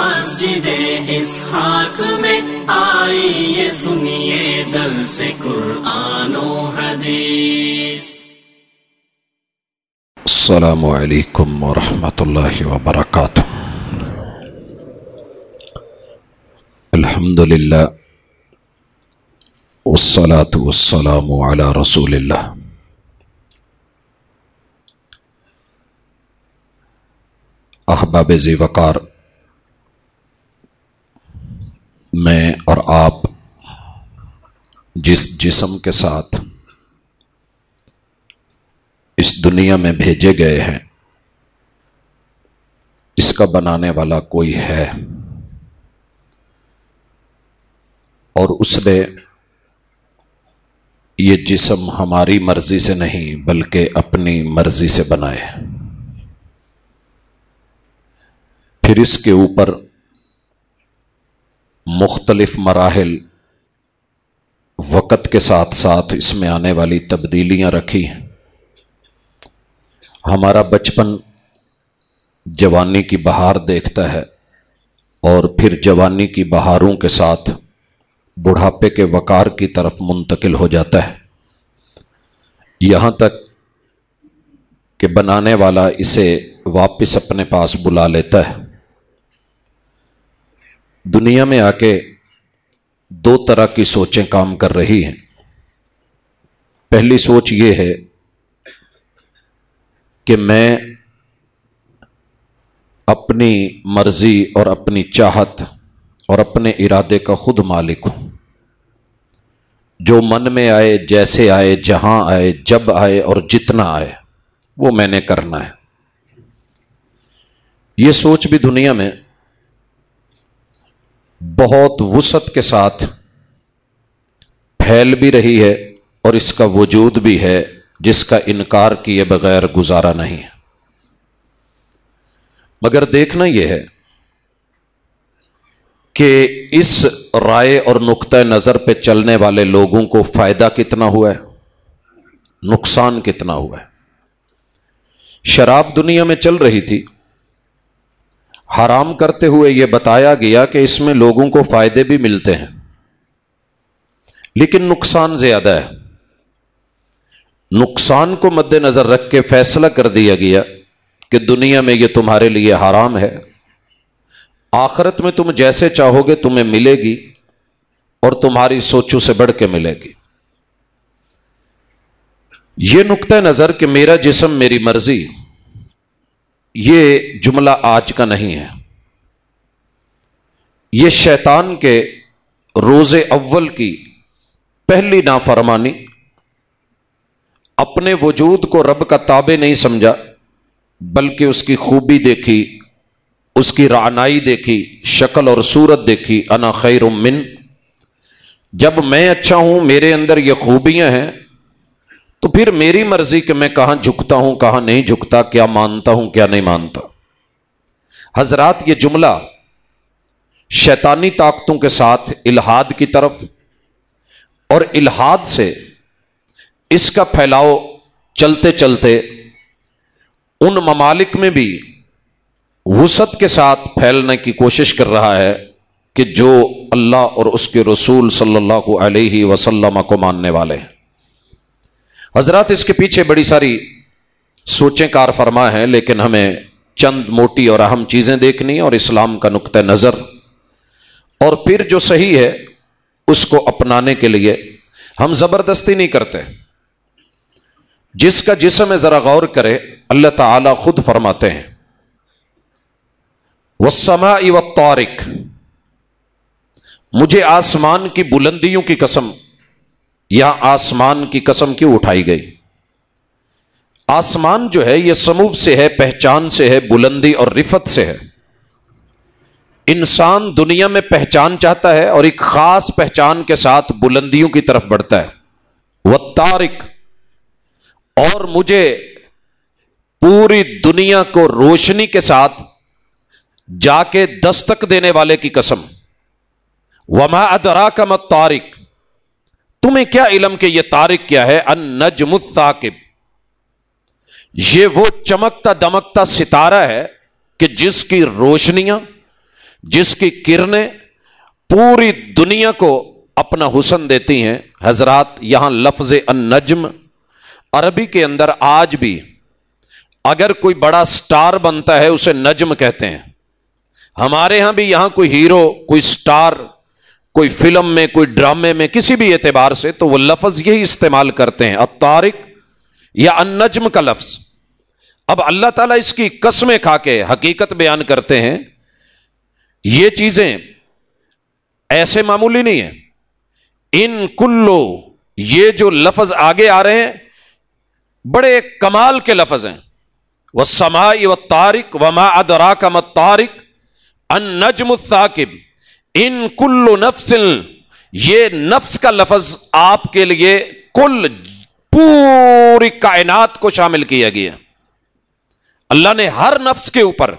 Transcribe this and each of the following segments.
مسجد اسحاق میں آئیے سنیے در سے قرآن و حدیث۔ السلام علیکم ورحمۃ اللہ وبرکاتہ۔ الحمد للہ والصلاة والسلام علی رسول اللہ احباب زی وقار میں اور آپ جس جسم کے ساتھ اس دنیا میں بھیجے گئے ہیں، اس کا بنانے والا کوئی ہے۔ اور اس نے یہ جسم ہماری مرضی سے نہیں بلکہ اپنی مرضی سے بنائے۔ پھر اس کے اوپر مختلف مراحل وقت کے ساتھ ساتھ اس میں آنے والی تبدیلیاں رکھی ہیں۔ ہمارا بچپن جوانی کی بہار دیکھتا ہے اور پھر جوانی کی بہاروں کے ساتھ بڑھاپے کے وقار کی طرف منتقل ہو جاتا ہے۔ یہاں تک کہ بنانے والا اسے واپس اپنے پاس بلا لیتا ہے۔ دنیا میں آ کے دو طرح کی سوچیں کام کر رہی ہیں۔ پہلی سوچ یہ ہے کہ میں اپنی مرضی اور اپنی چاہت اور اپنے ارادے کا خود مالک ہوں۔ جو من میں آئے، جیسے آئے، جہاں آئے، جب آئے اور جتنا آئے، وہ میں نے کرنا ہے۔ یہ سوچ بھی دنیا میں بہت وسعت کے ساتھ پھیل بھی رہی ہے اور اس کا وجود بھی ہے جس کا انکار کیے بغیر گزارا نہیں ہے۔ مگر دیکھنا یہ ہے کہ اس رائے اور نقطۂ نظر پہ چلنے والے لوگوں کو فائدہ کتنا ہوا ہے؟ نقصان کتنا ہوا ہے؟ شراب دنیا میں چل رہی تھی۔ حرام کرتے ہوئے یہ بتایا گیا کہ اس میں لوگوں کو فائدے بھی ملتے ہیں۔ لیکن نقصان زیادہ ہے۔ نقصان کو مد نظر رکھ کے فیصلہ کر دیا گیا کہ دنیا میں یہ تمہارے لیے حرام ہے۔ آخرت میں تم جیسے چاہو گے تمہیں ملے گی اور تمہاری سوچوں سے بڑھ کے ملے گی۔ یہ نقطۂ نظر کہ میرا جسم میری مرضی یہ جملہ آج کا نہیں ہے۔ یہ شیطان کے روز اول کی پہلی نافرمانی، اپنے وجود کو رب کا تابع نہیں سمجھا، بلکہ اس کی خوبی دیکھی، اس کی رعنائی دیکھی، شکل اور صورت دیکھی، انا خیر من۔ جب میں اچھا ہوں، میرے اندر یہ خوبیاں ہیں تو پھر میری مرضی کہ میں کہاں جھکتا ہوں، کہاں نہیں جھکتا، کیا مانتا ہوں، کیا نہیں مانتا۔ حضرات، یہ جملہ شیطانی طاقتوں کے ساتھ الہاد کی طرف اور الہاد سے اس کا پھیلاؤ چلتے چلتے ان ممالک میں بھی وسعت کے ساتھ پھیلنے کی کوشش کر رہا ہے کہ جو اللہ اور اس کے رسول صلی اللہ علیہ وسلم کو ماننے والے ہیں۔ حضرات اس کے پیچھے بڑی ساری سوچیں کار فرما ہے لیکن ہمیں چند موٹی اور اہم چیزیں دیکھنی اور اسلام کا نقطۂ نظر۔ اور پھر جو صحیح ہے، اس کو اپنانے کے لیے ہم زبردستی نہیں کرتے۔ جس کا جسم ذرا غور کرے، اللہ تعالی خود فرماتے ہیں۔ وسما و تارک مجھے آسمان کی بلندیوں کی قسم یا آسمان کی قسم کیوں اٹھائی گئی؟ آسمان جو ہے یہ سموف سے ہے، پہچان سے ہے، بلندی اور رفت سے ہے۔ انسان دنیا میں پہچان چاہتا ہے اور ایک خاص پہچان کے ساتھ بلندیوں کی طرف بڑھتا ہے۔ وہ تارک اور مجھے پوری دنیا کو روشنی کے ساتھ جا کے دستک دینے والے کی قسم۔ وما ادرا کا مت تارک تمہیں کیا علم کہ یہ تارک کیا ہے؟ ان نجم الثاقب۔ یہ وہ چمکتا دمکتا ستارہ ہے کہ جس کی روشنیاں، جس کی کرنیں پوری دنیا کو اپنا حسن دیتی ہیں۔ حضرات، یہاں لفظ ان نجم عربی کے اندر آج بھی اگر کوئی بڑا سٹار بنتا ہے، اسے نجم کہتے ہیں۔ ہمارے یہاں بھی یہاں کوئی ہیرو، کوئی سٹار کوئی فلم میں، کوئی ڈرامے میں، کسی بھی اعتبار سے تو وہ لفظ یہی استعمال کرتے ہیں اتارک یا ان نجم کا لفظ۔ اب اللہ تعالیٰ اس کی قسمیں کھا کے حقیقت بیان کرتے ہیں۔ یہ چیزیں ایسے معمولی نہیں ہیں۔ ان کلو یہ جو لفظ آگے آ رہے ہیں، بڑے کمال کے لفظ ہیں۔ وہ سمائی و تارک وما ادرا کا مت تارک ان نجم الثاقب۔ ان کل نفسل یہ نفس کا لفظ آپ کے لیے کل پوری کائنات کو شامل کیا گیا۔ اللہ نے ہر نفس کے اوپر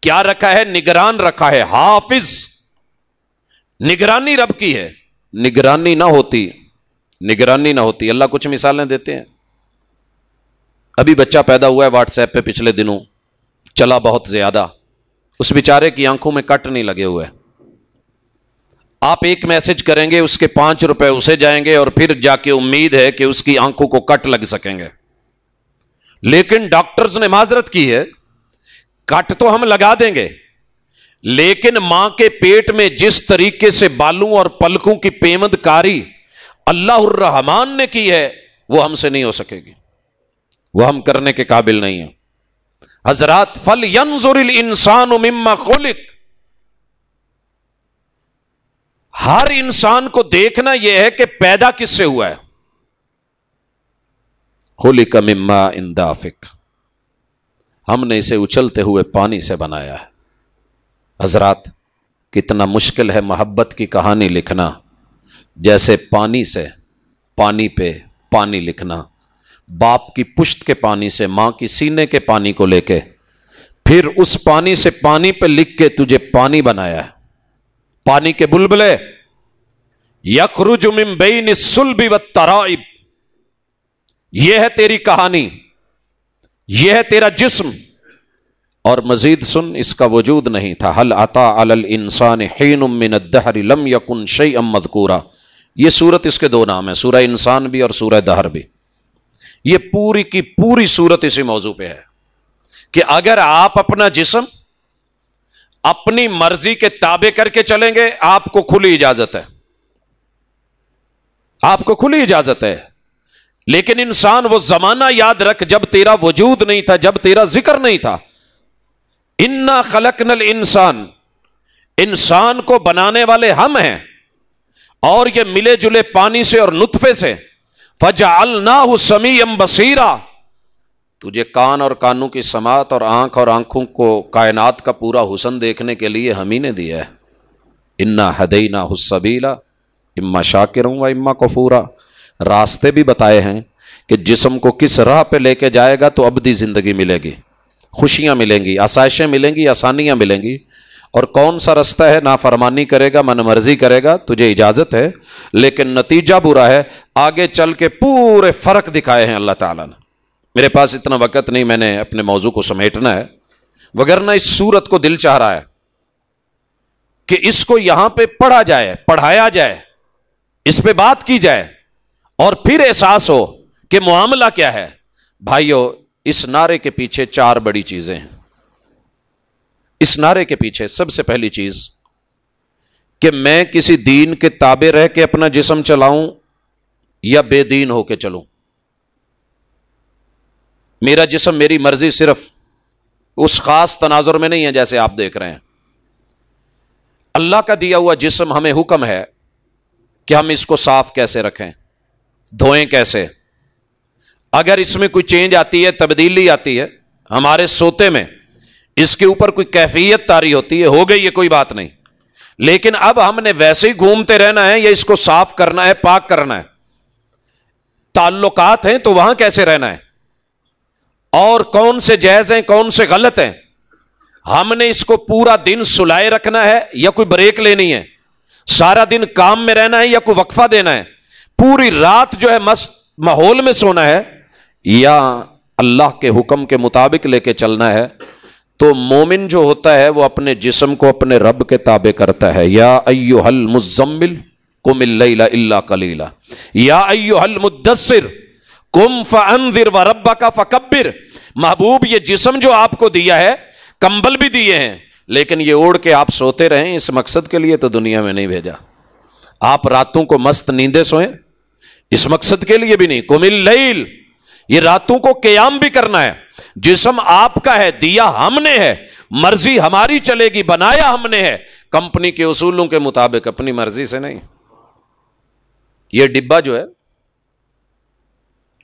کیا رکھا ہے؟ نگران رکھا ہے۔ حافظ، نگرانی رب کی ہے۔ نگرانی نہ ہوتی، نگرانی نہ ہوتی۔ اللہ کچھ مثالیں دیتے ہیں۔ ابھی بچہ پیدا ہوا ہے واٹس ایپ پہ پچھلے دنوں، چلا بہت زیادہ۔ اس بیچارے کی آنکھوں میں کٹ نہیں لگے ہوئے۔ آپ ایک میسج کریں گے، اس کے پانچ روپے اسے جائیں گے اور پھر جا کے امید ہے کہ اس کی آنکھوں کو کٹ لگ سکیں گے۔ لیکن ڈاکٹرز نے معذرت کی ہے، کٹ تو ہم لگا دیں گے، لیکن ماں کے پیٹ میں جس طریقے سے بالوں اور پلکوں کی پیمند کاری اللہ الرحمان نے کی ہے، وہ ہم سے نہیں ہو سکے گی۔ وہ ہم کرنے کے قابل نہیں ہیں۔ حضرات فل ینظر انسان مما خلق۔ ہر انسان کو دیکھنا یہ ہے کہ پیدا کس سے ہوا ہے۔ خلق مما اندافک ہم نے اسے اچھلتے ہوئے پانی سے بنایا ہے۔ حضرات، کتنا مشکل ہے محبت کی کہانی لکھنا۔ جیسے پانی سے پانی پہ پانی لکھنا۔ باپ کی پشت کے پانی سے، ماں کی سینے کے پانی کو لے کے۔ پھر اس پانی سے پانی پہ لکھ کے تجھے پانی بنایا ہے۔ پانی کے بلبلے یخرج من بین السلب والترائب۔ یہ ہے تیری کہانی، یہ ہے تیرا جسم۔ اور مزید سن، اس کا وجود نہیں تھا۔ حل عطا الانسان حین من الدہر لم یکن شیئا مذکورا۔ یہ سورت اس کے دو نام ہیں، سورہ انسان بھی اور سورہ دہر بھی۔ یہ پوری کی پوری صورت اسی موضوع پہ ہے کہ اگر آپ اپنا جسم اپنی مرضی کے تابع کر کے چلیں گے، آپ کو کھلی اجازت ہے۔ آپ کو کھلی اجازت ہے۔ لیکن انسان وہ زمانہ یاد رکھ، جب تیرا وجود نہیں تھا، جب تیرا ذکر نہیں تھا۔ انا خلق نل انسان انسان کو بنانے والے ہم ہیں۔ اور یہ ملے جلے پانی سے اور نطفے سے۔ فجا اللہ سمی ام بسیرا تجھے کان اور کانوں کی سماعت اور آنکھ اور آنکھوں کو کائنات کا پورا حسن دیکھنے کے لیے ہم ہی نے دیا ہے۔ انا ہدینا حسبیلا اما شاکر ہوں اما کفورا۔ راستے بھی بتائے ہیں کہ جسم کو کس راہ پہ لے کے جائے گا تو ابدی زندگی ملے گی۔ خوشیاں ملیں گی، آسائشیں ملیں گی، آسانیاں ملیں گی۔ اور کون سا رستہ ہے نا فرمانی کرے گا، من مرضی کرے گا، تجھے اجازت ہے، لیکن نتیجہ برا ہے۔ آگے چل کے پورے فرق دکھائے ہیں اللہ تعالیٰ نے۔ میرے پاس اتنا وقت نہیں، میں نے اپنے موضوع کو سمیٹنا ہے۔ وغیرہ اس صورت کو دل چاہ رہا ہے کہ اس کو یہاں پہ پڑھا جائے، پڑھایا جائے، اس پہ بات کی جائے اور پھر احساس ہو کہ معاملہ کیا ہے۔ بھائیو، اس نعرے کے پیچھے چار بڑی چیزیں ہیں۔ اس نعرے کے پیچھے سب سے پہلی چیز کہ میں کسی دین کے تابع رہ کے اپنا جسم چلاؤں یا بے دین ہو کے چلوں۔ میرا جسم میری مرضی صرف اس خاص تناظر میں نہیں ہے جیسے آپ دیکھ رہے ہیں۔ اللہ کا دیا ہوا جسم ہمیں حکم ہے کہ ہم اس کو صاف کیسے رکھیں، دھوئیں کیسے۔ اگر اس میں کوئی چینج آتی ہے، تبدیلی آتی ہے، ہمارے سوتے میں اس کے اوپر کوئی کیفیت تاری ہوتی ہے، ہو گئی، یہ کوئی بات نہیں۔ لیکن اب ہم نے ویسے ہی گھومتے رہنا ہے، یا اس کو صاف کرنا ہے، پاک کرنا ہے۔ تعلقات ہیں تو وہاں کیسے رہنا ہے؟ اور کون سے جائز ہیں، کون سے غلط ہیں؟ ہم نے اس کو پورا دن سلائے رکھنا ہے، یا کوئی بریک لینی ہے؟ سارا دن کام میں رہنا ہے یا کوئی وقفہ دینا ہے؟ پوری رات جو ہے مست ماحول میں سونا ہے، یا اللہ کے حکم کے مطابق لے کے چلنا ہے؟ تو مومن جو ہوتا ہے، وہ اپنے جسم کو اپنے رب کے تابع کرتا ہے۔ یا ایو حل مزمل کم اللہ کلیلہ یا ایو حل مدثر کم فنر و ربا کا فکبر. محبوب، یہ جسم جو آپ کو دیا ہے، کمبل بھی دیے ہیں، لیکن یہ اوڑھ کے آپ سوتے رہیں، اس مقصد کے لیے تو دنیا میں نہیں بھیجا۔ آپ راتوں کو مست نیندے سوئیں، اس مقصد کے لیے بھی نہیں۔ کمل لیل یہ راتوں کو قیام بھی کرنا ہے۔ جسم آپ کا ہے، دیا ہم نے ہے۔ مرضی ہماری چلے گی، بنایا ہم نے ہے۔ کمپنی کے اصولوں کے مطابق اپنی مرضی سے نہیں۔ یہ ڈبا جو ہے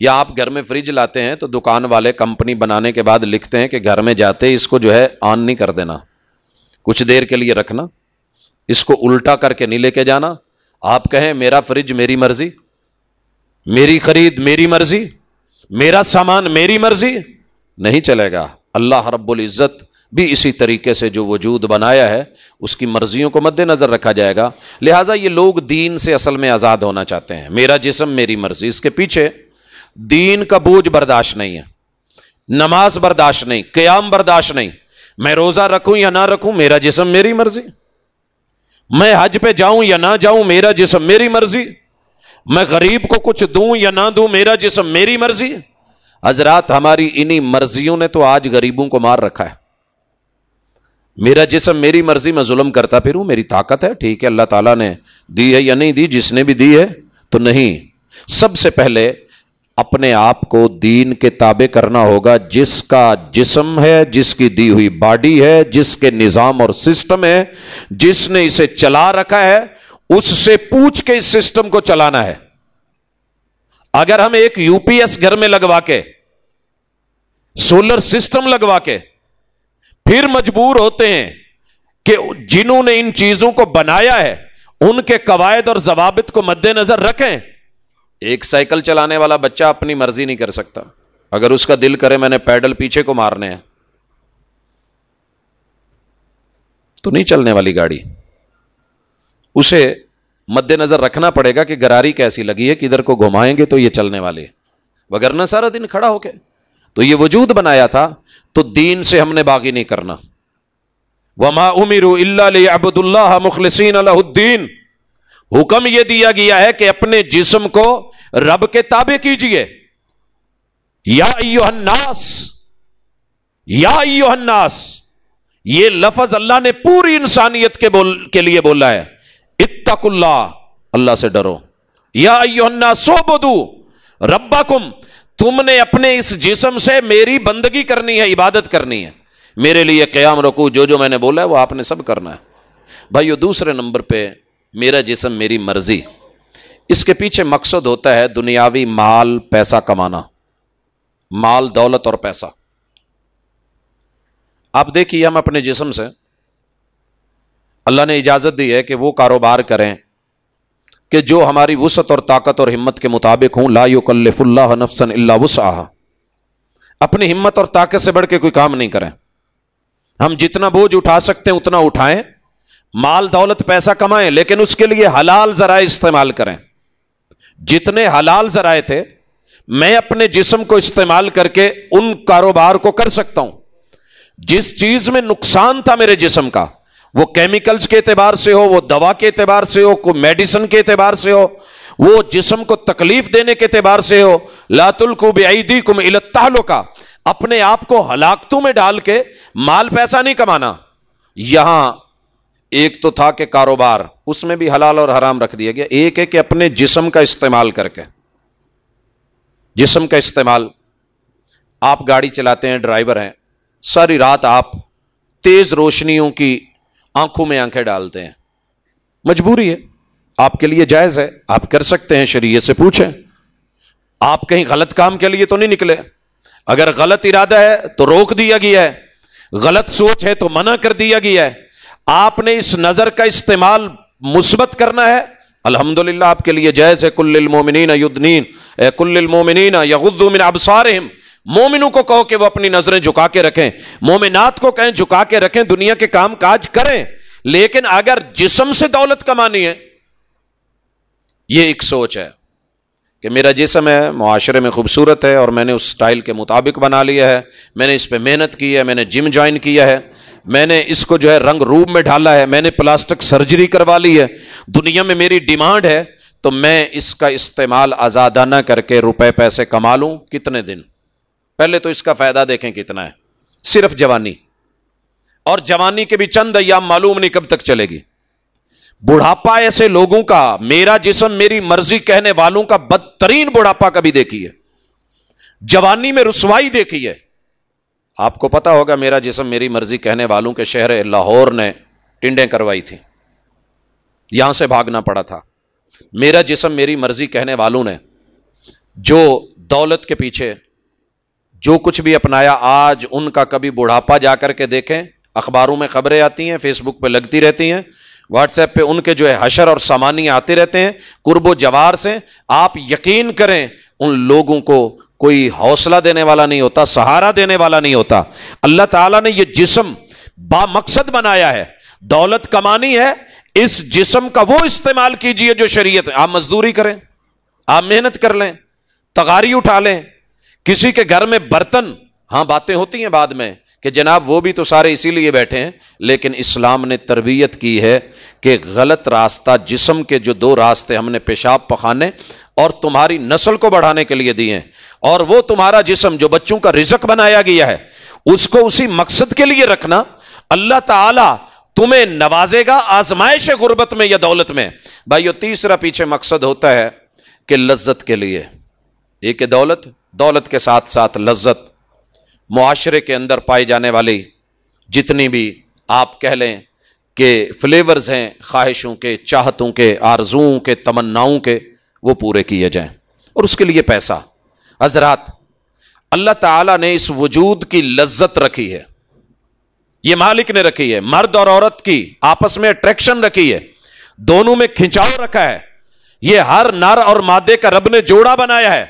یا آپ گھر میں فریج لاتے ہیں تو دکان والے کمپنی بنانے کے بعد لکھتے ہیں کہ گھر میں جاتے اس کو جو ہے آن نہیں کر دینا۔ کچھ دیر کے لیے رکھنا۔ اس کو الٹا کر کے نہیں لے کے جانا۔ آپ کہیں میرا فریج میری مرضی۔ میری خرید میری مرضی۔ میرا سامان میری مرضی۔ نہیں چلے گا۔ اللہ رب العزت بھی اسی طریقے سے جو وجود بنایا ہے، اس کی مرضیوں کو مد نظر رکھا جائے گا۔ لہٰذا یہ لوگ دین سے اصل میں آزاد ہونا چاہتے ہیں۔ میرا جسم میری مرضی۔ اس کے پیچھے دین کا بوجھ برداشت نہیں ہے، نماز برداشت نہیں، قیام برداشت نہیں۔ میں روزہ رکھوں یا نہ رکھوں، میرا جسم میری مرضی۔ میں حج پہ جاؤں یا نہ جاؤں، میرا جسم میری مرضی۔ میں غریب کو کچھ دوں یا نہ دوں، میرا جسم میری مرضی۔ حضرات، ہماری انہی مرضیوں نے تو آج غریبوں کو مار رکھا ہے۔ میرا جسم میری مرضی، میں ظلم کرتا پھر میری طاقت ہے، ٹھیک ہے، اللہ تعالیٰ نے دی ہے یا نہیں دی، جس نے بھی دی ہے تو نہیں۔ سب سے پہلے اپنے آپ کو دین کے تابع کرنا ہوگا۔ جس کا جسم ہے، جس کی دی ہوئی باڈی ہے، جس کے نظام اور سسٹم ہے، جس نے اسے چلا رکھا ہے، اس سے پوچھ کے اس سسٹم کو چلانا ہے۔ اگر ہم ایک یو پی ایس گھر میں لگوا کے، سولر سسٹم لگوا کے پھر مجبور ہوتے ہیں کہ جنہوں نے ان چیزوں کو بنایا ہے، ان کے قواعد اور ضوابط کو مد نظر رکھیں۔ ایک سائیکل چلانے والا بچہ اپنی مرضی نہیں کر سکتا۔ اگر اس کا دل کرے میں نے پیڈل پیچھے کو مارنے ہیں۔ تو نہیں چلنے والی گاڑی۔ اسے مد نظر رکھنا پڑے گا کہ گراری کیسی لگی ہے، کدھر کو گھمائیں گے تو یہ چلنے والے۔ وغیرہ سارا دن کھڑا ہو کے۔ تو یہ وجود بنایا تھا، تو دین سے ہم نے باغی نہیں کرنا۔ وما امیر اللہ ابد اللہ مخلصین اللہ الدین حکم یہ دیا گیا ہے کہ اپنے جسم کو رب کے تابع کیجیے۔ یا ایو الناس، یا ایو الناس، یہ لفظ اللہ نے پوری انسانیت کے بول، کے لیے بولا ہے۔ اتق اللہ اللہ سے ڈرو۔ یا ایو الناس سوبدو ربکم، تم نے اپنے اس جسم سے میری بندگی کرنی ہے، عبادت کرنی ہے۔ میرے لیے قیام رکو، جو جو میں نے بولا ہے، وہ آپ نے سب کرنا ہے۔ بھائیو، دوسرے نمبر پہ میرا جسم میری مرضی۔ اس کے پیچھے مقصد ہوتا ہے دنیاوی مال پیسہ کمانا۔ مال دولت اور پیسہ۔ آپ دیکھیے ہم اپنے جسم سے اللہ نے اجازت دی ہے کہ وہ کاروبار کریں کہ جو ہماری وسعت اور طاقت اور ہمت کے مطابق ہوں۔ لا یکلف اللہ نفسن اللہ وسعہ اپنی ہمت اور طاقت سے بڑھ کے کوئی کام نہیں کریں۔ ہم جتنا بوجھ اٹھا سکتے ہیں اتنا اٹھائیں۔ مال دولت پیسہ کمائیں، لیکن اس کے لیے حلال ذرائع استعمال کریں۔ جتنے حلال ذرائع تھے، میں اپنے جسم کو استعمال کر کے ان کاروبار کو کر سکتا ہوں۔ جس چیز میں نقصان تھا میرے جسم کا، وہ کیمیکلز کے اعتبار سے ہو، وہ دوا کے اعتبار سے ہو، کوئی میڈیسن کے اعتبار سے ہو، وہ جسم کو تکلیف دینے کے اعتبار سے ہو۔ لات القو بے کم التالو کا اپنے آپ کو ہلاکتوں میں ڈال کے مال پیسہ نہیں کمانا۔ یہاں ایک تو تھا کہ کاروبار، اس میں بھی حلال اور حرام رکھ دیا گیا۔ ایک ہے کہ اپنے جسم کا استعمال کر کے۔ جسم کا استعمال۔ آپ گاڑی چلاتے ہیں، ڈرائیور ہیں۔ ساری رات آپ تیز روشنیوں کی آنکھوں میں آنکھیں ڈالتے ہیں۔ مجبوری ہے۔ آپ کے لیے جائز ہے۔ آپ کر سکتے ہیں، شریعت سے پوچھیں۔ آپ کہیں غلط کام کے لیے تو نہیں نکلے۔ اگر غلط ارادہ ہے تو روک دیا گیا ہے۔ غلط سوچ ہے تو منع کر دیا گیا ہے۔ آپ نے اس نظر کا استعمال مثبت کرنا ہے۔ الحمد للہ آپ کے لیے جیسے ہے۔ کل المومنین یدنین۔ اے کل المومنین یغضوا من ابصارہم۔ مومنوں کو کہو کہ وہ اپنی نظریں جھکا کے رکھیں۔ مومنات کو کہیں جھکا کے رکھیں، دنیا کے کام کاج کریں۔ لیکن اگر جسم سے دولت کمانی ہے، یہ ایک سوچ ہے کہ میرا جسم ہے، معاشرے میں خوبصورت ہے اور میں نے اس سٹائل کے مطابق بنا لیا ہے۔ میں نے اس پہ محنت کی ہے، میں نے جم جوائن کیا ہے۔ میں نے اس کو جو ہے رنگ روپ میں ڈھالا ہے، میں نے پلاسٹک سرجری کروا لی ہے۔ دنیا میں میری ڈیمانڈ ہے تو میں اس کا استعمال آزادانہ کر کے روپے پیسے کما لوں۔ کتنے دن؟ پہلے تو اس کا فائدہ دیکھیں کتنا ہے۔ صرف جوانی۔ اور جوانی کے بھی چند ایام معلوم نہیں کب تک چلے گی۔ بڑھاپا ایسے لوگوں کا، میرا جسم، میری مرضی کہنے والوں کا بدترین بڑھاپا کبھی دیکھی ہے۔ جوانی میں رسوائی دیکھی ہے۔ آپ کو پتا ہوگا میرا جسم میری مرضی کہنے والوں کے شہر لاہور نے ٹنڈیں کروائی تھی یہاں سے بھاگنا پڑا تھا۔ میرا جسم میری مرضی کہنے والوں نے جو دولت کے پیچھے جو کچھ بھی اپنایا، آج ان کا کبھی بڑھاپا جا کر کے دیکھیں، اخباروں میں خبریں آتی ہیں، فیس بک پہ لگتی رہتی ہیں، واٹس ایپ پہ ان کے جو ہے حشر اور سامانی آتے رہتے ہیں، قرب و جوار سے آپ یقین کریں ان لوگوں کو کوئی حوصلہ دینے والا نہیں ہوتا، سہارا دینے والا نہیں ہوتا۔ اللہ تعالیٰ نے یہ جسم با مقصد بنایا ہے۔ دولت کمانی ہے، اس جسم کا وہ استعمال کیجیے جو شریعت ہے۔ آپ مزدوری کریں، آپ محنت کر لیں، تغاری اٹھا لیں۔ کسی کے گھر میں برتن ہاں باتیں ہوتی ہیں بعد میں۔ کہ جناب وہ بھی تو سارے اسی لیے بیٹھے ہیں، لیکن اسلام نے تربیت کی ہے کہ غلط راستہ جسم کے جو دو راستے ہم نے پیشاب پخانے اور تمہاری نسل کو بڑھانے کے لیے دیے اور وہ تمہارا جسم جو بچوں کا رزق بنایا گیا ہے، اس کو اسی مقصد کے لیے رکھنا۔ اللہ تعالی تمہیں نوازے گا آزمائش غربت میں یا دولت میں۔ بھائی تیسرا پیچھے مقصد ہوتا ہے کہ لذت کے لیے۔ ایک دولت دولت کے ساتھ ساتھ لذت۔ معاشرے کے اندر پائی جانے والی جتنی بھی آپ کہہ لیں کہ فلیورز ہیں، خواہشوں کے، چاہتوں کے، آرزوؤں کے، تمناؤں کے، وہ پورے کیے جائیں۔ اور اس کے لیے پیسہ۔ حضرات، اللہ تعالی نے اس وجود کی لذت رکھی ہے۔ یہ مالک نے رکھی ہے، مرد اور عورت کی آپس میں اٹریکشن رکھی ہے۔ دونوں میں کھنچاؤ رکھا ہے۔ یہ ہر نر اور مادے کا رب نے جوڑا بنایا ہے۔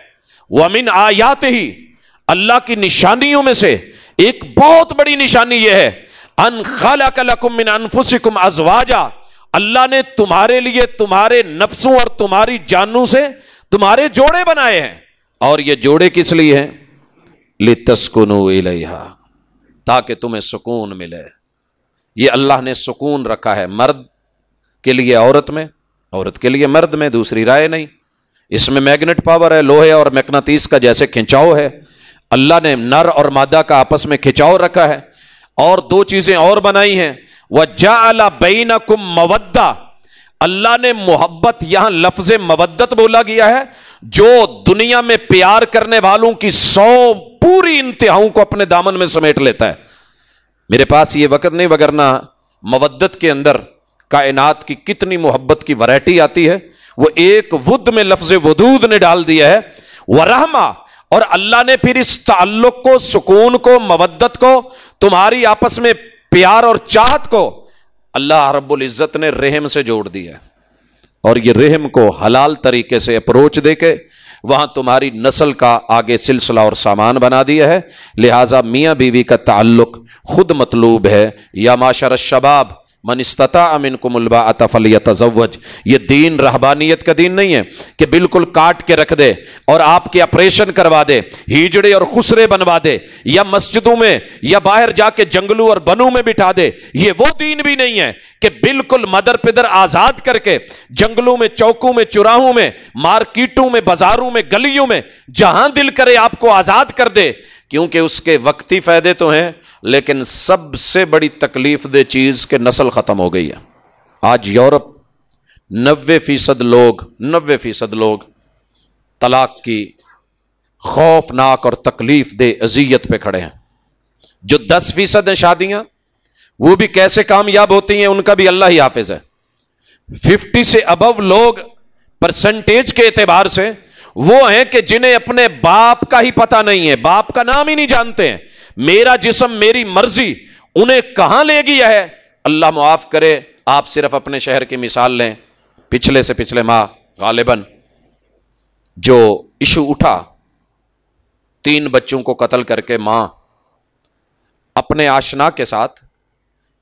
وہ امین آیات ہی اللہ کی نشانیوں میں سے ایک بہت بڑی نشانی یہ ہے، ان من انفسکم ازواجا۔ اللہ نے تمہارے لیے تمہارے نفسوں اور تمہاری جانوں سے تمہارے جوڑے بنائے ہیں۔ اور یہ جوڑے کس لیے ہیں؟ الیہا، تاکہ تمہیں سکون ملے۔ یہ اللہ نے سکون رکھا ہے مرد کے لیے عورت میں، عورت کے لیے مرد میں، دوسری رائے نہیں۔ اس میں میگنیٹ پاور ہے، لوہے اور میکناتیس کا جیسے کھنچاؤ ہے۔ اللہ نے نر اور مادہ کا آپس میں کھچاؤ رکھا ہے اور دو چیزیں اور بنائی ہیں۔ وہ جا بین کم مودہ۔ اللہ نے محبت یہاں لفظ مودت بولا گیا ہے، جو دنیا میں پیار کرنے والوں کی سو پوری انتہاؤں کو اپنے دامن میں سمیٹ لیتا ہے۔ میرے پاس یہ وقت نہیں وگرنا مودت کے اندر کائنات کی کتنی محبت کی ورائٹی آتی ہے۔ وہ ایک ود میں لفظ ودود نے ڈال دیا ہے۔ وہ رحما اور اللہ نے پھر اس تعلق کو، سکون کو، مودت کو، تمہاری آپس میں پیار اور چاہت کو اللہ رب العزت نے رحم سے جوڑ دیا اور یہ رحم کو حلال طریقے سے اپروچ دے کے وہاں تمہاری نسل کا آگے سلسلہ اور سامان بنا دیا ہے۔ لہذا میاں بیوی کا تعلق خود مطلوب ہے۔ یا معاشر شباب من استطاع امن کو ملبا یہ دین، رہبانیت کا دین نہیں ہے کہ بالکل کاٹ کے رکھ دے اور آپ کے آپریشن کروا دے، ہیجڑے اور خسرے بنوا دے، یا مسجدوں میں، یا باہر جا کے جنگلوں اور بنوں میں بٹھا دے۔ یہ وہ دین بھی نہیں ہے کہ بالکل مدر پدر آزاد کر کے جنگلوں میں، چوکوں میں، چراہوں میں، مارکیٹوں میں، بازاروں میں، گلیوں میں، جہاں دل کرے آپ کو آزاد کر دے۔ کیونکہ اس کے وقتی فائدے تو ہیں۔ لیکن سب سے بڑی تکلیف دہ چیز کہ نسل ختم ہو گئی ہے۔ آج یورپ نوے فیصد لوگ، نوے فیصد لوگ طلاق کی خوفناک اور تکلیف دہ اذیت پہ کھڑے ہیں۔ جو دس فیصد ہیں شادیاں، وہ بھی کیسے کامیاب ہوتی ہیں، ان کا بھی اللہ ہی حافظ ہے۔ ففٹی سے ابو لوگ پرسنٹیج کے اعتبار سے وہ ہیں کہ جنہیں اپنے باپ کا ہی پتا نہیں ہے، باپ کا نام ہی نہیں جانتے ہیں۔ میرا جسم میری مرضی، انہیں کہاں لے گیا ہے؟ اللہ معاف کرے، آپ صرف اپنے شہر کی مثال لیں۔ پچھلے سے پچھلے ماہ غالباً جو ایشو اٹھا، تین بچوں کو قتل کر کے ماں اپنے آشنا کے ساتھ،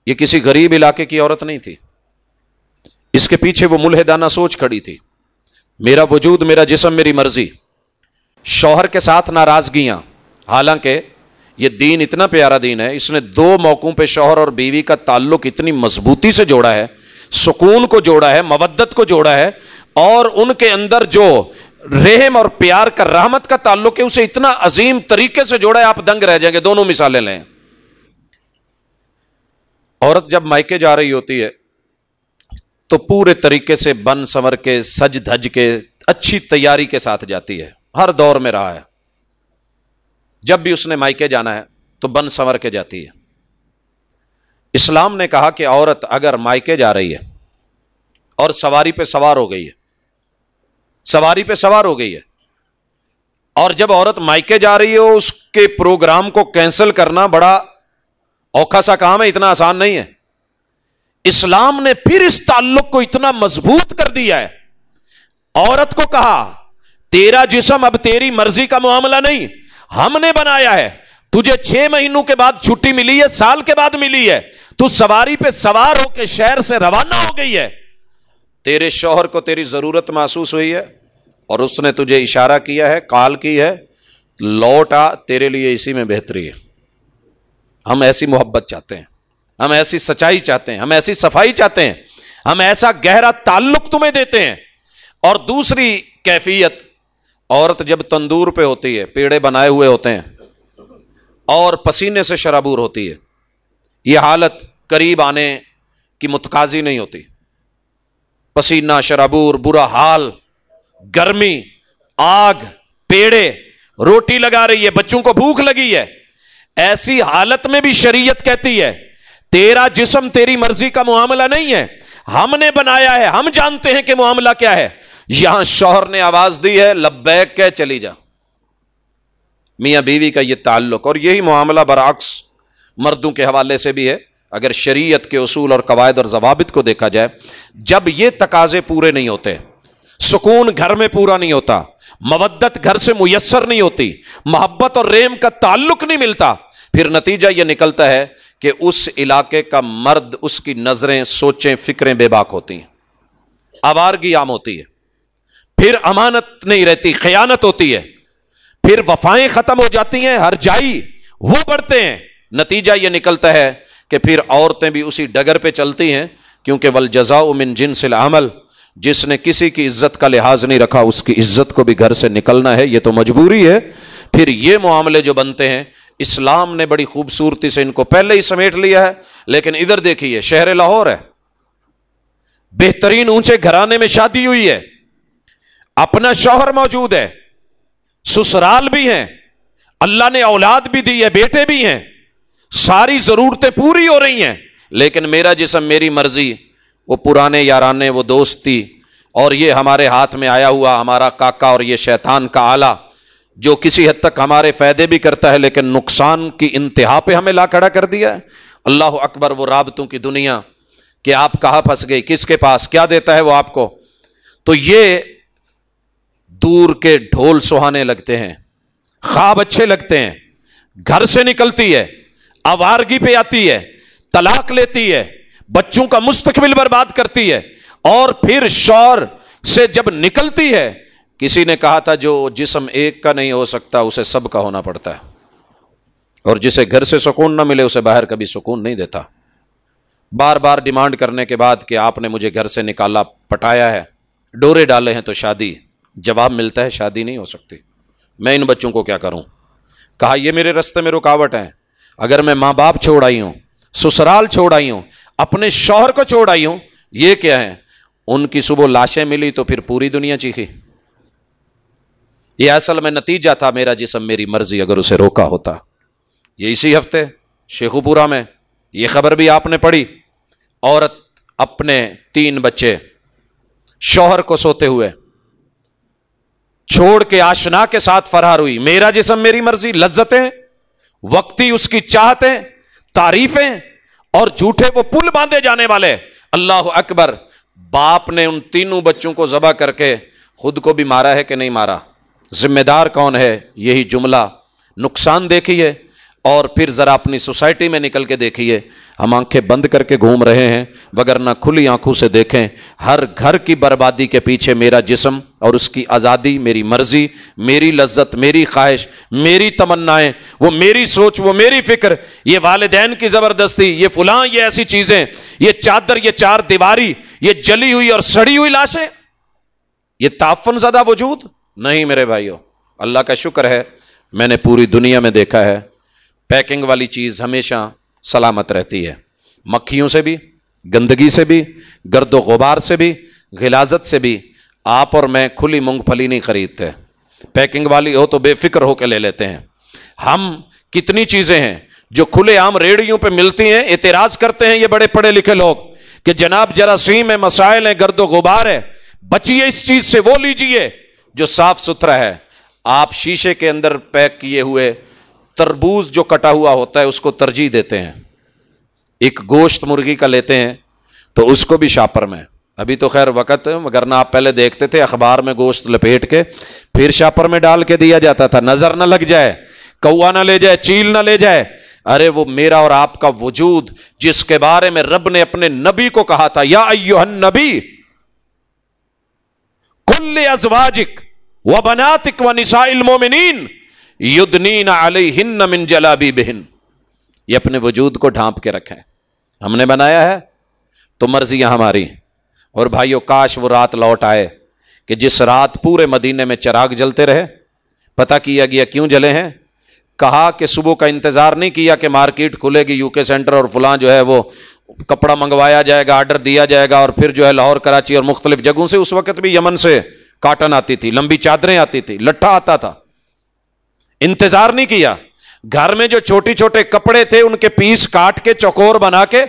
یہ کسی غریب علاقے کی عورت نہیں تھی۔ اس کے پیچھے وہ ملحدانہ سوچ کھڑی تھی۔ میرا وجود، میرا جسم، میری مرضی۔ شوہر کے ساتھ ناراضگیاں۔ حالانکہ یہ دین اتنا پیارا دین ہے، اس نے دو موقعوں پہ شوہر اور بیوی کا تعلق اتنی مضبوطی سے جوڑا ہے، سکون کو جوڑا ہے، مودت کو جوڑا ہے، اور ان کے اندر جو رحم اور پیار کا، رحمت کا تعلق ہے، اسے اتنا عظیم طریقے سے جوڑا ہے، آپ دنگ رہ جائیں گے۔ دونوں مثالیں لیں۔ عورت جب مائکے جا رہی ہوتی ہے تو پورے طریقے سے بن سنور کے، سج دھج کے اچھی تیاری کے ساتھ جاتی ہے۔ ہر دور میں رہا ہے۔ جب بھی اس نے مائکے جانا ہے تو بن سنور کے جاتی ہے۔ اسلام نے کہا کہ عورت اگر مائکے جا رہی ہے اور سواری پہ سوار ہو گئی ہے، سواری پہ سوار ہو گئی ہے، اور جب عورت مائکے جا رہی ہے، اس کے پروگرام کو کینسل کرنا بڑا اوکھا سا کام ہے، اتنا آسان نہیں ہے۔ اسلام نے پھر اس تعلق کو اتنا مضبوط کر دیا ہے۔ عورت کو کہا، تیرا جسم اب تیری مرضی کا معاملہ نہیں، ہم نے بنایا ہے۔ تجھے چھ مہینوں کے بعد چھٹی ملی ہے، سال کے بعد ملی ہے۔ تو سواری پہ سوار ہو کے شہر سے روانہ ہو گئی ہے۔ تیرے شوہر کو تیری ضرورت محسوس ہوئی ہے اور اس نے تجھے اشارہ کیا ہے، کال کی ہے، لوٹ آ، تیرے لیے اسی میں بہتری ہے۔ ہم ایسی محبت چاہتے ہیں۔ ہم ایسی سچائی چاہتے ہیں، ہم ایسی صفائی چاہتے ہیں، ہم ایسا گہرا تعلق تمہیں دیتے ہیں۔ اور دوسری کیفیت، عورت جب تندور پہ ہوتی ہے، پیڑے بنائے ہوئے ہوتے ہیں، اور پسینے سے شرابور ہوتی ہے، یہ حالت قریب آنے کی متقاضی نہیں ہوتی۔ پسینہ، شرابور، برا حال، گرمی، آگ، پیڑے، روٹی لگا رہی ہے، بچوں کو بھوک لگی ہے، ایسی حالت میں بھی شریعت کہتی ہے تیرا جسم تیری مرضی کا معاملہ نہیں ہے۔ ہم نے بنایا ہے۔ ہم جانتے ہیں کہ معاملہ کیا ہے۔ یہاں شوہر نے آواز دی ہے، لبیک کہ چلی جا۔ میاں بیوی کا یہ تعلق، اور یہی معاملہ برعکس مردوں کے حوالے سے بھی ہے۔ اگر شریعت کے اصول اور قواعد اور ضوابط کو دیکھا جائے، جب یہ تقاضے پورے نہیں ہوتے، سکون گھر میں پورا نہیں ہوتا، مودت گھر سے میسر نہیں ہوتی، محبت اور ریم کا تعلق نہیں ملتا، پھر نتیجہ یہ نکلتا ہے کہ اس علاقے کا مرد اس کی نظریں، سوچیں، فکریں بے باک ہوتی ہیں۔ آوارگی عام ہوتی ہے۔ پھر امانت نہیں رہتی، خیانت ہوتی ہے۔ پھر وفائیں ختم ہو جاتی ہیں، ہر جائی وہ بڑھتے ہیں۔ نتیجہ یہ نکلتا ہے کہ پھر عورتیں بھی اسی ڈگر پہ چلتی ہیں، کیونکہ ول جزا من جن سے عمل جس نے کسی کی عزت کا لحاظ نہیں رکھا، اس کی عزت کو بھی گھر سے نکلنا ہے، یہ تو مجبوری ہے۔ پھر یہ معاملے جو بنتے ہیں اسلام نے بڑی خوبصورتی سے ان کو پہلے ہی سمیٹ لیا ہے، لیکن ادھر دیکھیے، شہر لاہور ہے۔ بہترین اونچے گھرانے میں شادی ہوئی ہے۔ اپنا شوہر موجود ہے۔ سسرال بھی ہیں۔ اللہ نے اولاد بھی دی ہے، بیٹے بھی ہیں۔ ساری ضرورتیں پوری ہو رہی ہیں۔ لیکن میرا جسم، میری مرضی، وہ پرانے یارانے، وہ دوستی، اور یہ ہمارے ہاتھ میں آیا ہوا، ہمارا کاکا اور یہ شیطان کا آلہ۔ جو کسی حد تک ہمارے فائدے بھی کرتا ہے، لیکن نقصان کی انتہا پہ ہمیں لا کھڑا کر دیا ہے۔ اللہ اکبر، وہ رابطوں کی دنیا کہ آپ کہاں پھنس گئی کس کے پاس، کیا دیتا ہے وہ آپ کو؟ تو یہ دور کے ڈھول سہانے لگتے ہیں، خواب اچھے لگتے ہیں۔ گھر سے نکلتی ہے آوارگی پہ آتی ہے، طلاق لیتی ہے، بچوں کا مستقبل برباد کرتی ہے۔ اور پھر شور سے جب نکلتی ہے کسی نے کہا تھا جو جسم ایک کا نہیں ہو سکتا، اسے سب کا ہونا پڑتا ہے۔ اور جسے گھر سے سکون نہ ملے، اسے باہر کبھی سکون نہیں دیتا۔ بار بار ڈیمانڈ کرنے کے بعد کہ آپ نے مجھے گھر سے نکالا، پٹایا ہے، ڈورے ڈالے ہیں تو شادی، جواب ملتا ہے شادی نہیں ہو سکتی۔ میں ان بچوں کو کیا کروں؟ کہا، یہ میرے رستے میں رکاوٹ ہے اگر میں ماں باپ چھوڑ آئی ہوں، سسرال چھوڑ آئی ہوں، اپنے شوہر کو چھوڑ آئی ہوں، یہ کیا ہے ان کی صبح لاشیں ملی تو پھر پوری دنیا چیخی۔ یہ اصل میں نتیجہ تھا میرا جسم میری مرضی اگر اسے روکا ہوتا۔ یہ اسی ہفتے شیخو پورا میں یہ خبر بھی آپ نے پڑھی۔ عورت اپنے تین بچے شوہر کو سوتے ہوئے چھوڑ کے آشنا کے ساتھ فرار ہوئی۔ میرا جسم میری مرضی، لذتیں، وقتی اس کی چاہتے تعریفیں اور جھوٹے وہ پل باندھے جانے والے۔ اللہ اکبر، باپ نے ان تینوں بچوں کو ذبح کر کے خود کو بھی مارا ہے کہ نہیں مارا؟ ذمہ دار کون ہے؟ یہی جملہ نقصان دیکھیے اور پھر ذرا اپنی سوسائٹی میں نکل کے دیکھیے۔ ہم آنکھیں بند کر کے گھوم رہے ہیں وگرنہ کھلی آنکھوں سے دیکھیں۔ ہر گھر کی بربادی کے پیچھے میرا جسم اور اس کی آزادی، میری مرضی، میری لذت، میری خواہش، میری تمنائیں، وہ میری سوچ، وہ میری فکر۔ یہ والدین کی زبردستی، یہ فلاں، یہ ایسی چیزیں۔ یہ چادر، یہ چار دیواری، یہ جلی ہوئی اور سڑی ہوئی لاشیں۔ یہ تعفن زدہ وجود۔ نہیں میرے بھائیوں اللہ کا شکر ہے، میں نے پوری دنیا میں دیکھا ہے، پیکنگ والی چیز ہمیشہ سلامت رہتی ہے۔ مکھیوں سے بھی، گندگی سے بھی، گرد و غبار سے بھی، غلازت سے بھی آپ اور میں کھلی مونگ پھلی نہیں خریدتے۔ پیکنگ والی ہو تو بے فکر ہو کے لے لیتے ہیں۔ ہم کتنی چیزیں ہیں جو کھلے عام ریڑھیوں پہ ملتی ہیں، اعتراض کرتے ہیں یہ بڑے پڑھے لکھے لوگ کہ جناب جراثیم ہے مسائل ہیں، گرد و غبار ہے، بچیے اس چیز سے وہ لیجیے۔ جو صاف ستھرا ہے، آپ شیشے کے اندر پیک کیے ہوئے تربوز جو کٹا ہوا ہوتا ہے، اس کو ترجیح دیتے ہیں۔ ایک گوشت مرغی کا لیتے ہیں، تو اس کو بھی شاپر میں۔ ابھی تو خیر وقت مگر نہ آپ پہلے دیکھتے تھے اخبار میں گوشت لپیٹ کے، پھر شاپر میں ڈال کے دیا جاتا تھا۔ نظر نہ لگ جائے، کوا نہ لے جائے، چیل نہ لے جائے۔ ارے، وہ میرا اور آپ کا وجود، جس کے بارے میں رب نے اپنے نبی کو کہا تھا۔ یا نبی کل ازواجک و بناتک و نساء المومنین یدنین علیہن من جلابی بہن یہ اپنے وجود کو ڈھانپ کے رکھیں۔ ہم نے بنایا ہے، تو مرضیاں ہماری۔ اور بھائیو، کاش وہ رات لوٹ آئے کہ جس رات پورے مدینے میں چراغ جلتے رہے پتا کیا گیا کیوں جلے ہیں؟ کہا کہ صبح کا انتظار نہیں کیا کہ مارکیٹ کھلے گی، یو کے سینٹر اور فلاں جو ہے وہ کپڑا منگوایا جائے گا، آرڈر دیا جائے گا، اور پھر جو ہے لاہور، کراچی اور مختلف جگہوں سے، اس وقت بھی یمن سے۔ کاٹن آتی تھی، لمبی چادریں آتی تھی، لٹھا آتا تھا۔ انتظار نہیں کیا۔ گھر میں جو چھوٹی چھوٹے کپڑے تھے، ان کے پیس کاٹ کے چوکور بنا کے،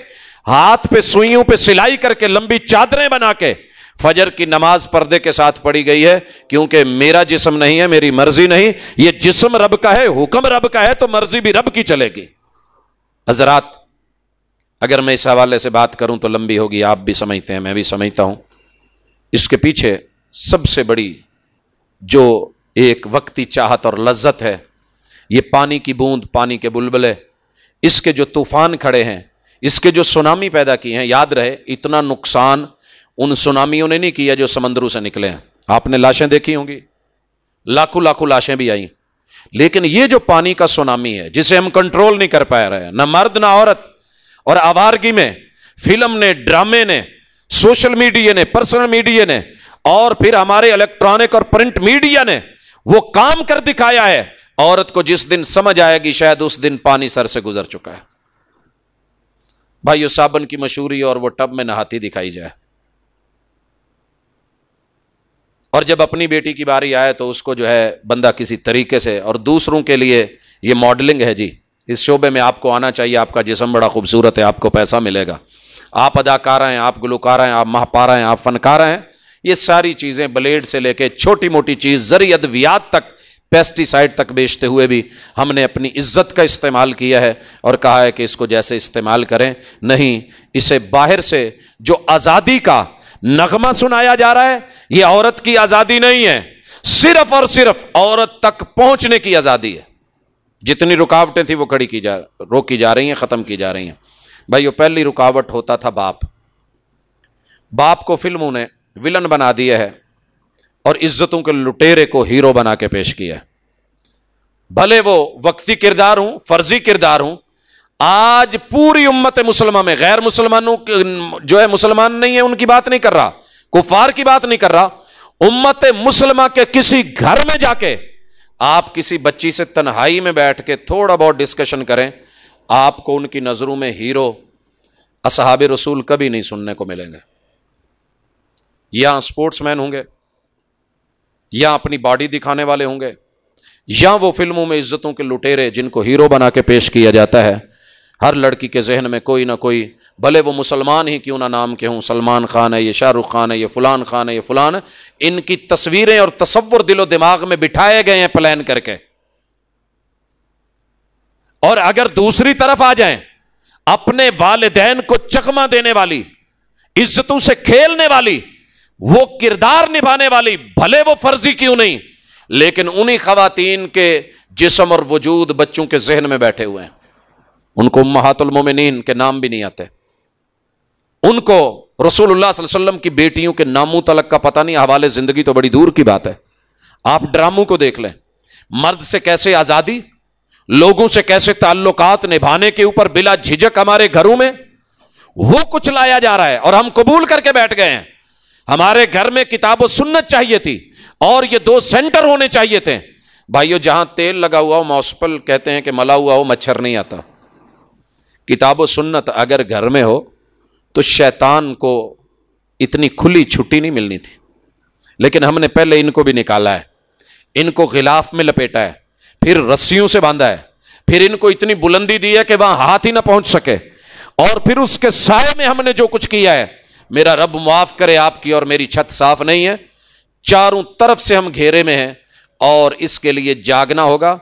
ہاتھ پہ سوئیوں پہ سلائی کر کے، لمبی چادریں بنا کے، فجر کی نماز پردے کے ساتھ پڑی گئی ہے۔ کیونکہ میرا جسم نہیں ہے، میری مرضی نہیں۔ یہ جسم رب کا ہے، حکم رب کا ہے، تو مرضی بھی رب کی چلے گی۔ حضرات، اگر میں اس حوالے سے بات کروں تو لمبی ہوگی، آپ بھی سمجھتے ہیں، میں بھی سمجھتا ہوں۔ اس کے پیچھے سب سے بڑی جو ایک وقتی چاہت اور لذت ہے، یہ پانی کی بوند، پانی کے بلبلے۔ اس کے جو طوفان کھڑے ہیں، اس کے جو سونامی پیدا کیے ہیں، یاد رہے، اتنا نقصان ان سونامیوں نے نہیں کیا جو سمندروں سے نکلے ہیں۔ آپ نے لاشیں دیکھی ہوں گی۔ لاکھوں لاکھوں لاشیں بھی آئیں۔ لیکن یہ جو پانی کا سونامی ہے، جسے ہم کنٹرول نہیں کر پا رہے ہیں نہ مرد، نہ عورت، اور آوارگی میں، فلم نے، ڈرامے نے، سوشل میڈیا نے، پرسنل میڈیا نے اور پھر ہمارے الیکٹرانک اور پرنٹ میڈیا نے وہ کام کر دکھایا ہے۔ عورت کو جس دن سمجھ آئے گی، شاید اس دن پانی سر سے گزر چکا ہے۔ بھائی صابن کی مشہوری اور وہ ٹب میں نہاتی دکھائی جائے۔ اور جب اپنی بیٹی کی باری آئے تو اس کو جو ہے بندہ کسی طریقے سے، اور دوسروں کے لیے یہ ماڈلنگ ہے جی۔ اس شعبے میں آپ کو آنا چاہیے، آپ کا جسم بڑا خوبصورت ہے، آپ کو پیسہ ملے گا۔ آپ اداکار ہیں، آپ گلوکار ہیں، آپ مہپارا ہیں، آپ فنکار ہیں۔ یہ ساری چیزیں بلیڈ سے لے کے چھوٹی موٹی چیز زری ادویات تک پیسٹی سائڈ تک بیچتے ہوئے بھی ہم نے اپنی عزت کا استعمال کیا ہے اور کہا ہے کہ اس کو جیسے استعمال کریں۔ نہیں، اسے باہر سے جو آزادی کا نغمہ سنایا جا رہا ہے، یہ عورت کی آزادی نہیں ہے۔ صرف اور صرف عورت تک پہنچنے کی آزادی ہے۔ جتنی رکاوٹیں تھیں وہ کڑی کی جا، روکی جا رہی ہیں، ختم کی جا رہی ہیں۔ بھائی وہ پہلی رکاوٹ ہوتا تھا باپ۔ باپ کو فلموں نے ولن بنا دیا ہے اور عزتوں کے لٹیرے کو ہیرو بنا کے پیش کیا ہے۔ بھلے وہ وقتی کردار ہوں، فرضی کردار ہوں، آج پوری امت مسلمہ میں غیر مسلمانوں جو ہے مسلمان نہیں ہے، ان کی بات نہیں کر رہا، کفار کی بات نہیں کر رہا۔ امت مسلمہ کے کسی گھر میں جا کے آپ کسی بچی سے تنہائی میں بیٹھ کے تھوڑا بہت ڈسکشن کریں، آپ کو ان کی نظروں میں ہیرو، اصحاب رسول کبھی نہیں سننے کو ملیں گے۔ یا اسپورٹس مین ہوں گے، یا اپنی باڈی دکھانے والے ہوں گے، یا وہ فلموں میں عزتوں کے لٹیرے جن کو ہیرو بنا کے پیش کیا جاتا ہے، ہر لڑکی کے ذہن میں کوئی نہ کوئی، بھلے وہ مسلمان ہی کیوں نہ نام کے ہوں، سلمان خان ہے، یہ شاہ رخ خان ہے، یہ فلان خان ہے، یہ فلان، ان کی تصویریں اور تصور دل و دماغ میں بٹھائے گئے ہیں پلان کر کے۔ اور اگر دوسری طرف آ جائیں، اپنے والدین کو چکما دینے والی، عزتوں سے کھیلنے والی وہ کردار نبھانے والی، بھلے وہ فرضی کیوں نہیں؟ لیکن انہی خواتین کے جسم اور وجود بچوں کے ذہن میں بیٹھے ہوئے ہیں۔ ان کو محات المومنین کے نام بھی نہیں آتے۔ ان کو رسول اللہ صلی اللہ علیہ وسلم کی بیٹیوں کے ناموں تلک کا پتہ نہیں، حوالے زندگی تو بڑی دور کی بات ہے۔ آپ ڈراموں کو دیکھ لیں۔ مرد سے کیسے آزادی، لوگوں سے کیسے تعلقات نبھانے کے اوپر بلا جھجک ہمارے گھروں میں، وہ کچھ لایا جا رہا ہے اور ہم قبول کر کے بیٹھ گئے ہیں۔ ہمارے گھر میں کتاب و سنت چاہیے تھی اور یہ دو سینٹر ہونے چاہیے تھے۔ بھائیو، جہاں تیل لگا ہوا ہو، موسپل کہتے ہیں کہ ملا ہوا ہو، مچھر نہیں آتا۔ کتاب و سنت اگر گھر میں ہو، تو شیطان کو اتنی کھلی چھٹی نہیں ملنی تھی۔ لیکن ہم نے پہلے ان کو بھی نکالا ہے۔ ان کو غلاف میں لپیٹا ہے۔ پھر رسیوں سے باندھا ہے۔ پھر ان کو اتنی بلندی دی ہے کہ وہاں ہاتھ ہی نہ پہنچ سکے۔ اور پھر اس کے سائے میں ہم نے جو کچھ کیا ہے میرا رب معاف کرے آپ کی اور میری چھت صاف نہیں ہے۔ چاروں طرف سے ہم گھیرے میں ہیں اور اس کے لیے جاگنا ہوگا۔